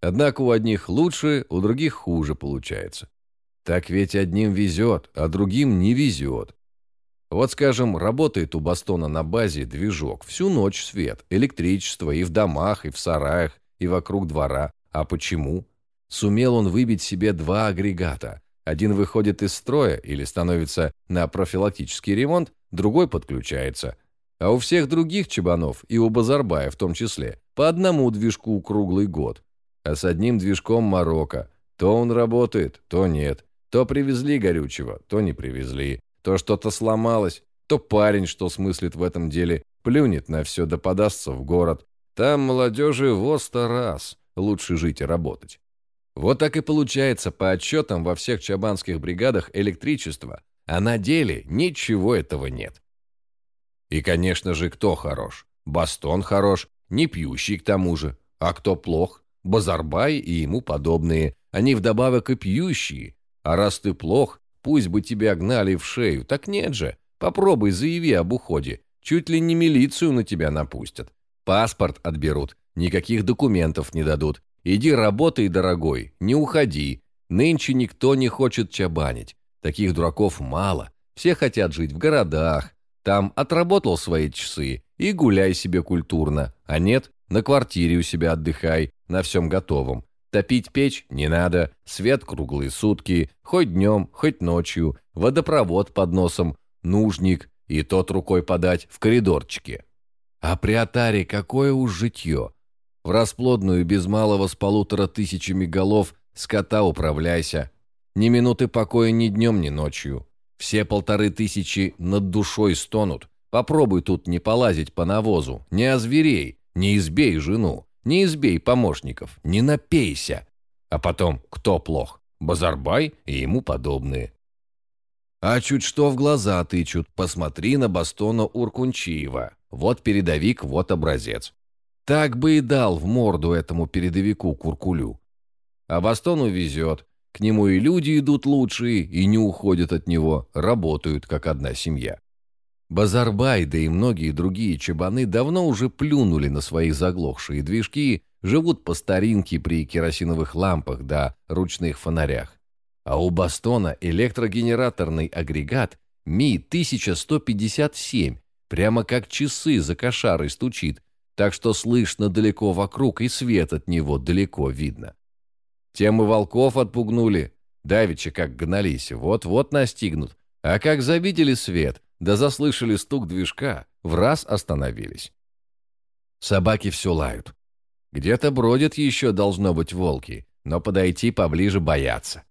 Однако у одних лучше, у других хуже получается. Так ведь одним везет, а другим не везет. Вот, скажем, работает у Бастона на базе движок, всю ночь свет, электричество и в домах, и в сараях, и вокруг двора. А почему? Сумел он выбить себе два агрегата, один выходит из строя или становится на профилактический ремонт, другой подключается. А у всех других чебанов, и у Базарбая в том числе, по одному движку круглый год. А с одним движком Марокко. То он работает, то нет. То привезли горючего, то не привезли. То что-то сломалось, то парень, что смыслит в этом деле, плюнет на все да подастся в город. Там молодежи во сто раз лучше жить и работать. Вот так и получается по отчетам во всех чабанских бригадах электричество, а на деле ничего этого нет. И, конечно же, кто хорош? Бастон хорош, не пьющий к тому же. А кто плох? Базарбай и ему подобные. Они вдобавок и пьющие. А раз ты плох, пусть бы тебя гнали в шею. Так нет же. Попробуй заяви об уходе. Чуть ли не милицию на тебя напустят. Паспорт отберут. Никаких документов не дадут. Иди работай, дорогой, не уходи. Нынче никто не хочет чабанить. Таких дураков мало. Все хотят жить в городах. Там отработал свои часы и гуляй себе культурно. А нет, на квартире у себя отдыхай, на всем готовом. Топить печь не надо, свет круглые сутки, хоть днем, хоть ночью, водопровод под носом, нужник, и тот рукой подать в коридорчике. А при атаре какое уж житье. В расплодную без малого с полутора тысячами голов скота управляйся. Ни минуты покоя ни днем, ни ночью. Все полторы тысячи над душой стонут. Попробуй тут не полазить по навозу, не озверей, не избей жену, не избей помощников, не напейся. А потом, кто плох? Базарбай и ему подобные. А чуть что в глаза тычут, посмотри на Бастона Уркунчиева. Вот передовик, вот образец. Так бы и дал в морду этому передовику Куркулю. А Бастону везет. К нему и люди идут лучшие, и не уходят от него, работают, как одна семья. Базарбай, да и многие другие чабаны давно уже плюнули на свои заглохшие движки, живут по старинке при керосиновых лампах да ручных фонарях. А у Бастона электрогенераторный агрегат Ми-1157 прямо как часы за кошарой стучит, так что слышно далеко вокруг и свет от него далеко видно. Тем и волков отпугнули, давеча как гнались, вот-вот настигнут, а как завидели свет, да заслышали стук движка, в раз остановились. Собаки все лают. Где-то бродят еще, должно быть, волки, но подойти поближе боятся.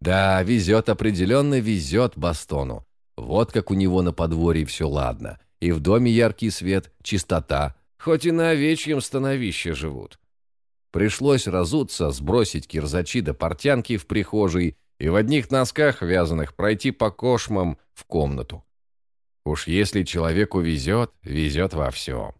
Да, везет, определенно везет Бастону. Вот как у него на подворье все ладно. И в доме яркий свет, чистота, хоть и на овечьем становище живут. Пришлось разуться, сбросить кирзачи до портянки в прихожей и в одних носках вязаных пройти по кошмам в комнату. Уж если человеку везет, везет во всем.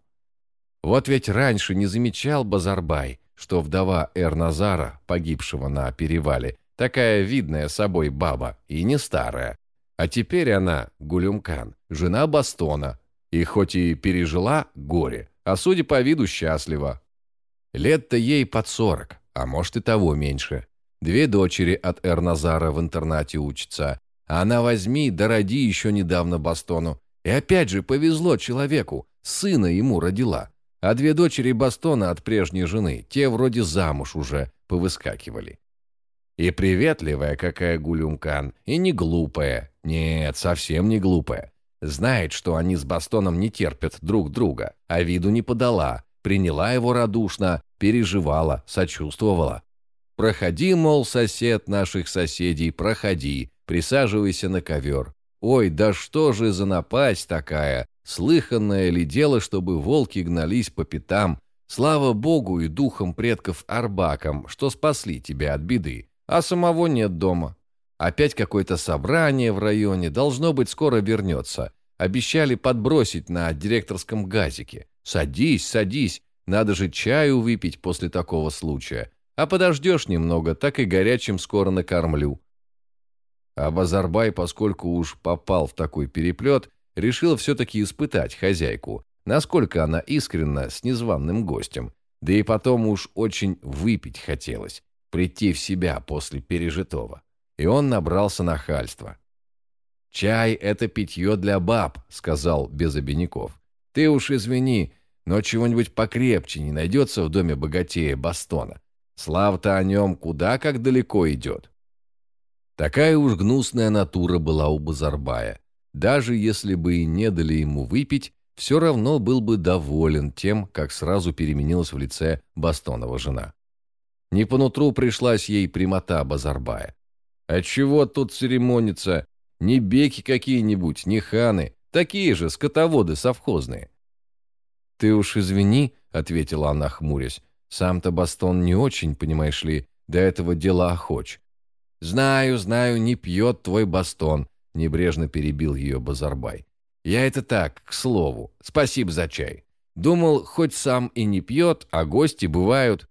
Вот ведь раньше не замечал Базарбай, что вдова Эрназара, погибшего на перевале, Такая видная собой баба и не старая. А теперь она, Гулюмкан, жена Бастона. И хоть и пережила горе, а судя по виду счастлива. Лет-то ей под сорок, а может и того меньше. Две дочери от Эрназара в интернате учатся. А она возьми, да роди еще недавно Бастону. И опять же повезло человеку, сына ему родила. А две дочери Бастона от прежней жены, те вроде замуж уже повыскакивали. И приветливая какая Гулюмкан, и не глупая. Нет, совсем не глупая. Знает, что они с Бастоном не терпят друг друга, а виду не подала, приняла его радушно, переживала, сочувствовала. «Проходи, мол, сосед наших соседей, проходи, присаживайся на ковер. Ой, да что же за напасть такая? Слыханное ли дело, чтобы волки гнались по пятам? Слава Богу и духам предков Арбакам, что спасли тебя от беды а самого нет дома. Опять какое-то собрание в районе, должно быть, скоро вернется. Обещали подбросить на директорском газике. Садись, садись, надо же чаю выпить после такого случая. А подождешь немного, так и горячим скоро накормлю. А Базарбай, поскольку уж попал в такой переплет, решил все-таки испытать хозяйку, насколько она искренна с незваным гостем. Да и потом уж очень выпить хотелось прийти в себя после пережитого. И он набрался нахальства. «Чай — это питье для баб», — сказал без обиняков. «Ты уж извини, но чего-нибудь покрепче не найдется в доме богатея Бастона. Слава-то о нем куда как далеко идет». Такая уж гнусная натура была у Базарбая. Даже если бы и не дали ему выпить, все равно был бы доволен тем, как сразу переменилась в лице Бастонова жена. Не по нутру пришлась ей прямота Базарбая. А чего тут церемониться? Не беки какие-нибудь, не ханы, такие же скотоводы совхозные. «Ты уж извини», — ответила она, хмурясь. «Сам-то Бастон не очень, понимаешь ли, до этого дела охоч». «Знаю, знаю, не пьет твой Бастон», — небрежно перебил ее Базарбай. «Я это так, к слову. Спасибо за чай. Думал, хоть сам и не пьет, а гости бывают.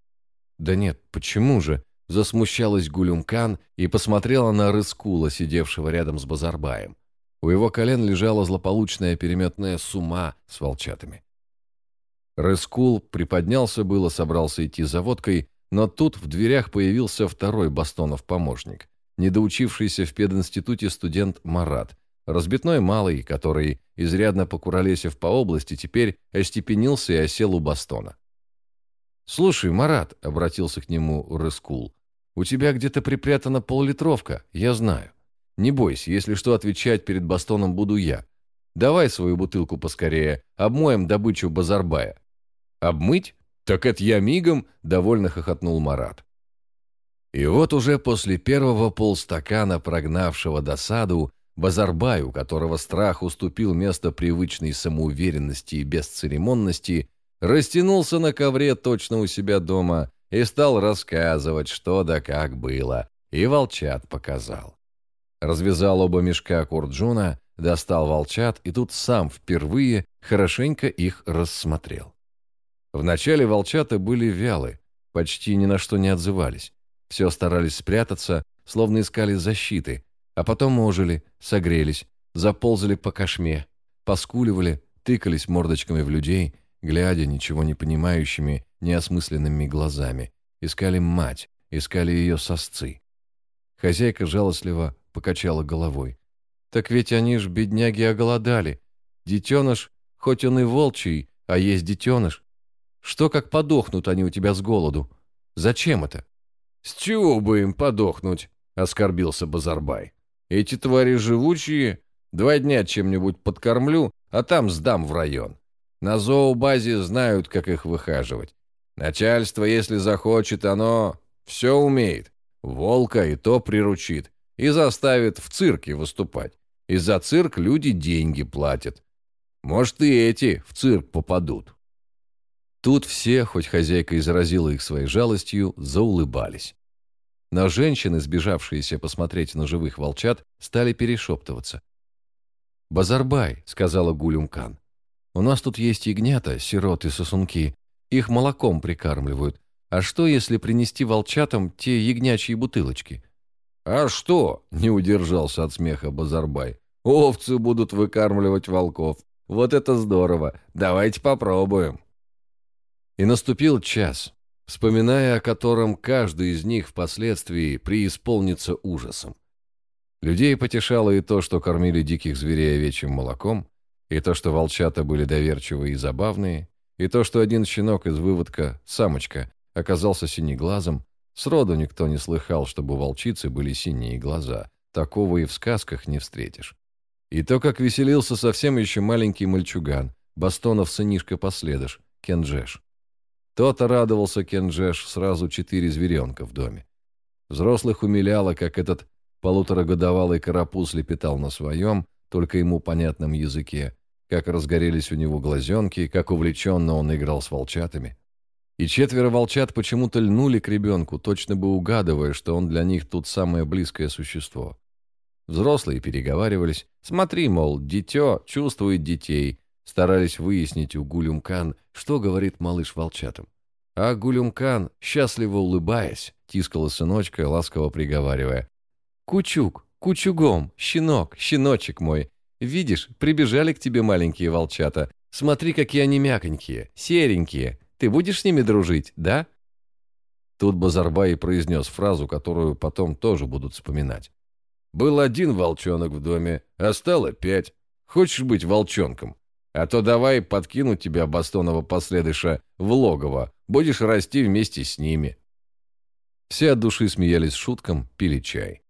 «Да нет, почему же?» Засмущалась Гулюмкан и посмотрела на Рыскула, сидевшего рядом с Базарбаем. У его колен лежала злополучная переметная сума с волчатами. Рыскул приподнялся было, собрался идти за водкой, но тут в дверях появился второй Бастонов помощник, недоучившийся в пединституте студент Марат, разбитной малый, который, изрядно покуролесив по области, теперь остепенился и осел у Бастона. «Слушай, Марат», — обратился к нему Рыскул, — «у тебя где-то припрятана поллитровка, я знаю. Не бойся, если что, отвечать перед Бастоном буду я. Давай свою бутылку поскорее, обмоем добычу Базарбая». «Обмыть? Так это я мигом», — довольно хохотнул Марат. И вот уже после первого полстакана, прогнавшего досаду, Базарбай, у которого страх уступил место привычной самоуверенности и бесцеремонности, растянулся на ковре точно у себя дома и стал рассказывать, что да как было, и волчат показал. Развязал оба мешка Курджуна, достал волчат и тут сам впервые хорошенько их рассмотрел. Вначале волчата были вялы, почти ни на что не отзывались. Все старались спрятаться, словно искали защиты, а потом ожили, согрелись, заползали по кошме, поскуливали, тыкались мордочками в людей, глядя ничего не понимающими, неосмысленными глазами. Искали мать, искали ее сосцы. Хозяйка жалостливо покачала головой. «Так ведь они ж, бедняги, оголодали. Детеныш, хоть он и волчий, а есть детеныш. Что, как подохнут они у тебя с голоду? Зачем это?» «С чего бы им подохнуть?» — оскорбился Базарбай. «Эти твари живучие. Два дня чем-нибудь подкормлю, а там сдам в район. На зообазе знают, как их выхаживать. Начальство, если захочет, оно все умеет. Волка и то приручит. И заставит в цирке выступать. И за цирк люди деньги платят. Может, и эти в цирк попадут. Тут все, хоть хозяйка изразила их своей жалостью, заулыбались. Но женщины, сбежавшиеся посмотреть на живых волчат, стали перешептываться. «Базарбай», — сказала Гулюмкан, — «у нас тут есть ягнята, сироты, сосунки. Их молоком прикармливают. А что, если принести волчатам те ягнячьи бутылочки?» «А что?» — не удержался от смеха Базарбай. «Овцы будут выкармливать волков. Вот это здорово. Давайте попробуем». И наступил час, вспоминая о котором каждый из них впоследствии преисполнится ужасом. Людей потешало и то, что кормили диких зверей овечьим молоком, и то, что волчата были доверчивые и забавные, и то, что один щенок из выводка, самочка, оказался синеглазом, сроду никто не слыхал, чтобы у волчицы были синие глаза, такого и в сказках не встретишь. И то, как веселился совсем еще маленький мальчуган, Бастонов сынишка последыш, Кенджеш. То-то радовался Кенджеш сразу четыре зверенка в доме. Взрослых умиляло, как этот полуторагодовалый карапуз лепетал на своем, только ему понятном языке, как разгорелись у него глазенки, как увлеченно он играл с волчатами. И четверо волчат почему-то льнули к ребенку, точно бы угадывая, что он для них тут самое близкое существо. Взрослые переговаривались. Смотри, мол, дитё чувствует детей, Старались выяснить у Гулюмкан, что говорит малыш волчатам. А Гулюмкан, счастливо улыбаясь, тискала сыночка, ласково приговаривая. «Кучук, кучугом, щенок, щеночек мой. Видишь, прибежали к тебе маленькие волчата. Смотри, какие они мяконькие, серенькие. Ты будешь с ними дружить, да?» Тут Базарбай произнес фразу, которую потом тоже будут вспоминать. «Был один волчонок в доме, а стало пять. Хочешь быть волчонком? А то давай подкину тебя, Бастонова последыша, в логово. Будешь расти вместе с ними». Все от души смеялись шуткам, пили чай.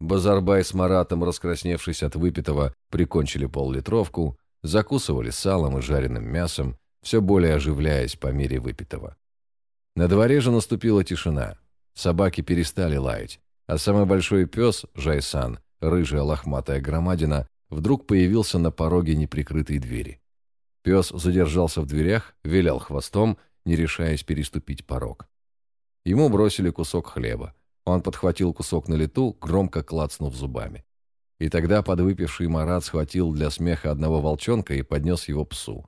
Базарбай с Маратом, раскрасневшись от выпитого, прикончили пол-литровку, закусывали салом и жареным мясом, все более оживляясь по мере выпитого. На дворе же наступила тишина. Собаки перестали лаять, а самый большой пес, Жайсан, рыжая лохматая громадина, вдруг появился на пороге неприкрытой двери. Пес задержался в дверях, вилял хвостом, не решаясь переступить порог. Ему бросили кусок хлеба. Он подхватил кусок на лету, громко клацнув зубами. И тогда подвыпивший Марат схватил для смеха одного волчонка и поднес его псу.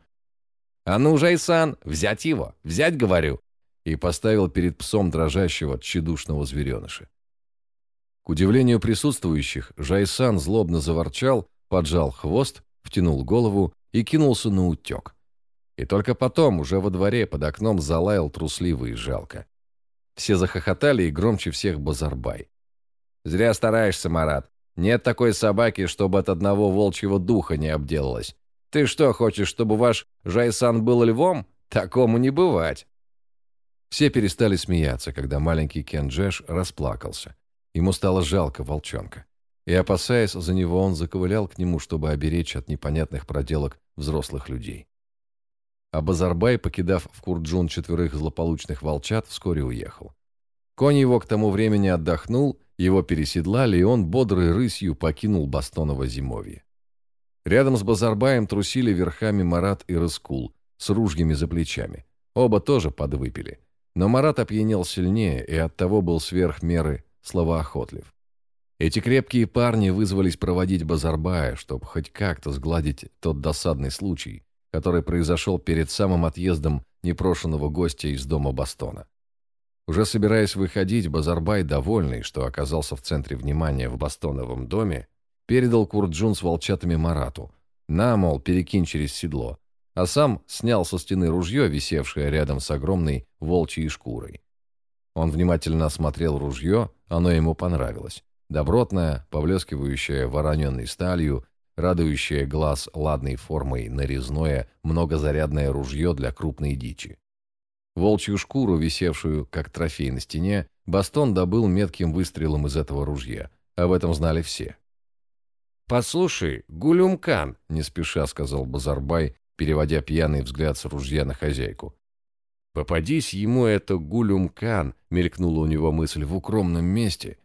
«А ну, Жайсан, взять его! Взять, говорю!» и поставил перед псом дрожащего, тщедушного звереныша. К удивлению присутствующих, Жайсан злобно заворчал, поджал хвост, втянул голову и кинулся на утек. И только потом, уже во дворе, под окном залаял трусливо и жалко. Все захохотали, и громче всех Базарбай. «Зря стараешься, Марат. Нет такой собаки, чтобы от одного волчьего духа не обделалась. Ты что, хочешь, чтобы ваш Жайсан был львом? Такому не бывать!» Все перестали смеяться, когда маленький Кен Джеш расплакался. Ему стало жалко волчонка. И, опасаясь за него, он заковылял к нему, чтобы оберечь от непонятных проделок взрослых людей. А Базарбай, покидав в Курджун четверых злополучных волчат, вскоре уехал. Конь его к тому времени отдохнул, его переседлали, и он бодрой рысью покинул Бастоново зимовье. Рядом с Базарбаем трусили верхами Марат и Рыскул, с ружьями за плечами. Оба тоже подвыпили. Но Марат опьянел сильнее и оттого был сверх меры словоохотлив. Эти крепкие парни вызвались проводить Базарбая, чтобы хоть как-то сгладить тот досадный случай, который произошел перед самым отъездом непрошенного гостя из дома Бастона. Уже собираясь выходить, Базарбай, довольный, что оказался в центре внимания в Бастоновом доме, передал Курджун с волчатами Марату. На, мол, перекинь через седло. А сам снял со стены ружье, висевшее рядом с огромной волчьей шкурой. Он внимательно осмотрел ружье, оно ему понравилось. Добротное, поблескивающее вороненной сталью, радующее глаз ладной формой нарезное, многозарядное ружье для крупной дичи. Волчью шкуру, висевшую как трофей на стене, Бастон добыл метким выстрелом из этого ружья. Об этом знали все. «Послушай, Гулюмкан», — не спеша сказал Базарбай, переводя пьяный взгляд с ружья на хозяйку. «Попадись ему это Гулюмкан», — мелькнула у него мысль в укромном месте.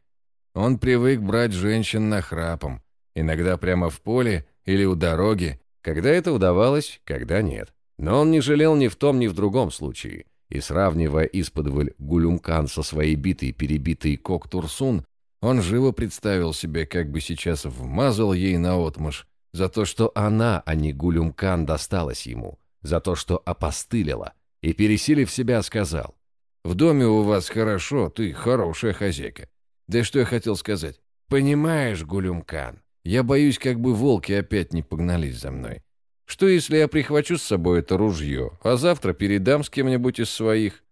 Он привык брать женщин нахрапом, иногда прямо в поле или у дороги, когда это удавалось, когда нет. Но он не жалел ни в том, ни в другом случае. И сравнивая исподволь Гулюмкан со своей битой, перебитой Кок-Турсун, он живо представил себе, как бы сейчас вмазал ей наотмашь за то, что она, а не Гулюмкан, досталась ему, за то, что опостылила, и, пересилив себя, сказал, «В доме у вас хорошо, ты хорошая хозяйка». Да что я хотел сказать? Понимаешь, Гулюмкан, я боюсь, как бы волки опять не погнались за мной. Что, если я прихвачу с собой это ружье, а завтра передам с кем-нибудь из своих?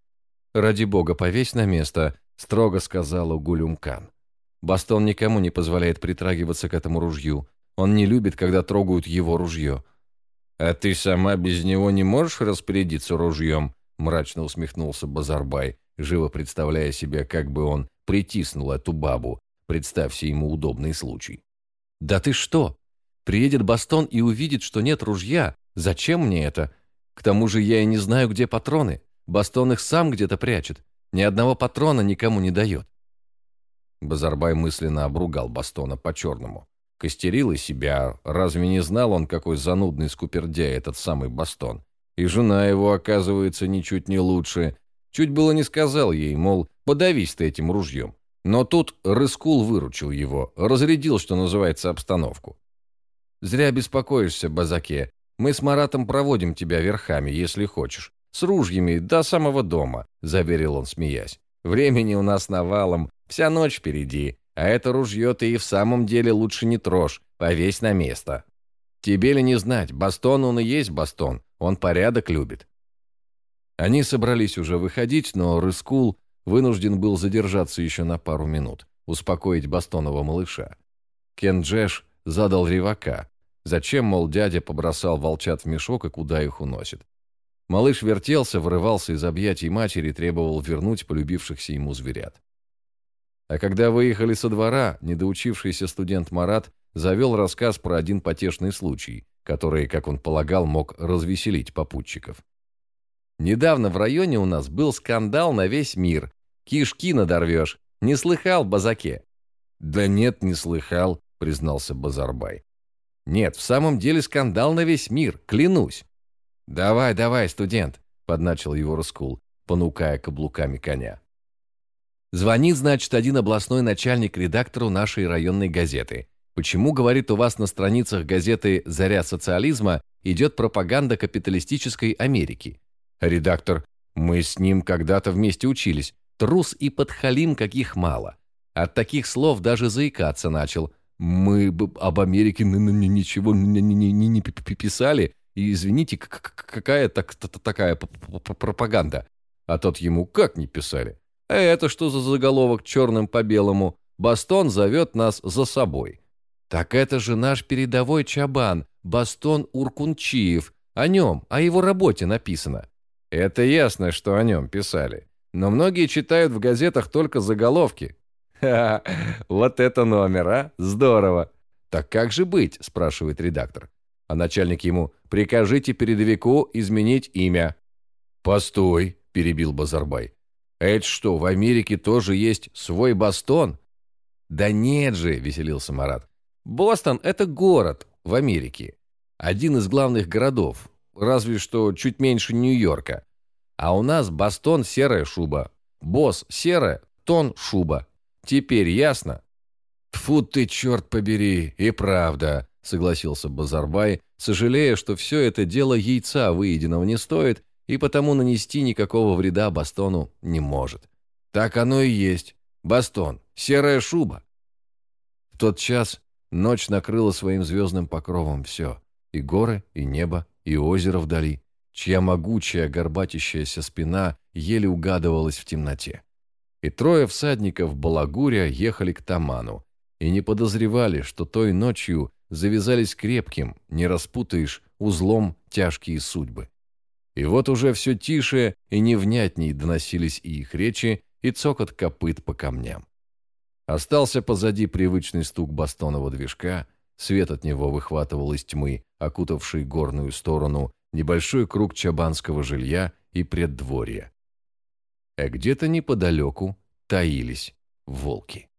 Ради бога, повесь на место, строго сказала Гулюмкан. Бастон никому не позволяет притрагиваться к этому ружью. Он не любит, когда трогают его ружье. «А ты сама без него не можешь распорядиться ружьем?» мрачно усмехнулся Базарбай, живо представляя себе, как бы он притиснул эту бабу. Представься ему удобный случай. «Да ты что? Приедет Бастон и увидит, что нет ружья. Зачем мне это? К тому же я и не знаю, где патроны. Бастон их сам где-то прячет. Ни одного патрона никому не дает. Базарбай мысленно обругал Бастона по-черному. Костерил и себя. Разве не знал он, какой занудный скупердяй этот самый Бастон? И жена его, оказывается, ничуть не лучше. Чуть было не сказал ей, мол, подавись ты этим ружьем. Но тут Рыскул выручил его, разрядил, что называется, обстановку. «Зря беспокоишься, Базаке. Мы с Маратом проводим тебя верхами, если хочешь. С ружьями до самого дома», — заверил он, смеясь. «Времени у нас навалом, Вся ночь впереди, а это ружье ты и в самом деле лучше не трожь, повесь на место. Тебе ли не знать, Бастон он и есть Бастон, он порядок любит. Они собрались уже выходить, но Рыскул вынужден был задержаться еще на пару минут, успокоить Бастонова малыша. Кен Джеш задал ревака. Зачем, мол, дядя побросал волчат в мешок и куда их уносит? Малыш вертелся, вырывался из объятий матери, требовал вернуть полюбившихся ему зверят. А когда выехали со двора, недоучившийся студент Марат завел рассказ про один потешный случай, который, как он полагал, мог развеселить попутчиков. Недавно в районе у нас был скандал на весь мир. Кишки надорвешь. Не слыхал, Базаке? Да нет, не слыхал, признался Базарбай. Нет, в самом деле скандал на весь мир, клянусь. Давай, давай, студент, подначил его Раскул, понукая каблуками коня. Звонит, значит, один областной начальник редактору нашей районной газеты. Почему, говорит, у вас на страницах газеты «Заря социализма» идет пропаганда капиталистической Америки? Редактор, мы с ним когда-то вместе учились. Трус и подхалим каких мало. От таких слов даже заикаться начал. Мы об Америке ничего не писали, и извините, какая такая пропаганда? А тот ему как не писали? А это что за заголовок черным по белому? Бастон зовет нас за собой. Так это же наш передовой чабан, Бастон Уркунчиев. О нем, о его работе написано. Это ясно, что о нем писали. но многие читают в газетах только заголовки. Ха, вот это номер, а? Здорово. Так как же быть, спрашивает редактор. А начальник ему, прикажите передовику изменить имя. Постой, перебил Базарбай. Это что, в Америке тоже есть свой Бостон? Да нет же, веселился Марат. Бостон – это город в Америке. Один из главных городов, разве что чуть меньше Нью-Йорка. А у нас Бостон – серая шуба. Босс – серая, тон – шуба. Теперь ясно? Тфу ты, черт побери, и правда, согласился Базарбай, сожалея, что все это дело яйца выеденного не стоит и потому нанести никакого вреда Бастону не может. Так оно и есть. Бастон, серая шуба. В тот час ночь накрыла своим звездным покровом все. И горы, и небо, и озеро вдали, чья могучая горбатящаяся спина еле угадывалась в темноте. И трое всадников Балагуря ехали к Таману и не подозревали, что той ночью завязались крепким, не распутаешь, узлом тяжкие судьбы. И вот уже все тише и невнятней доносились и их речи, и цокот копыт по камням. Остался позади привычный стук бастонного движка, свет от него выхватывал из тьмы, окутавший горную сторону, небольшой круг чабанского жилья и преддворья. А где-то неподалеку таились волки.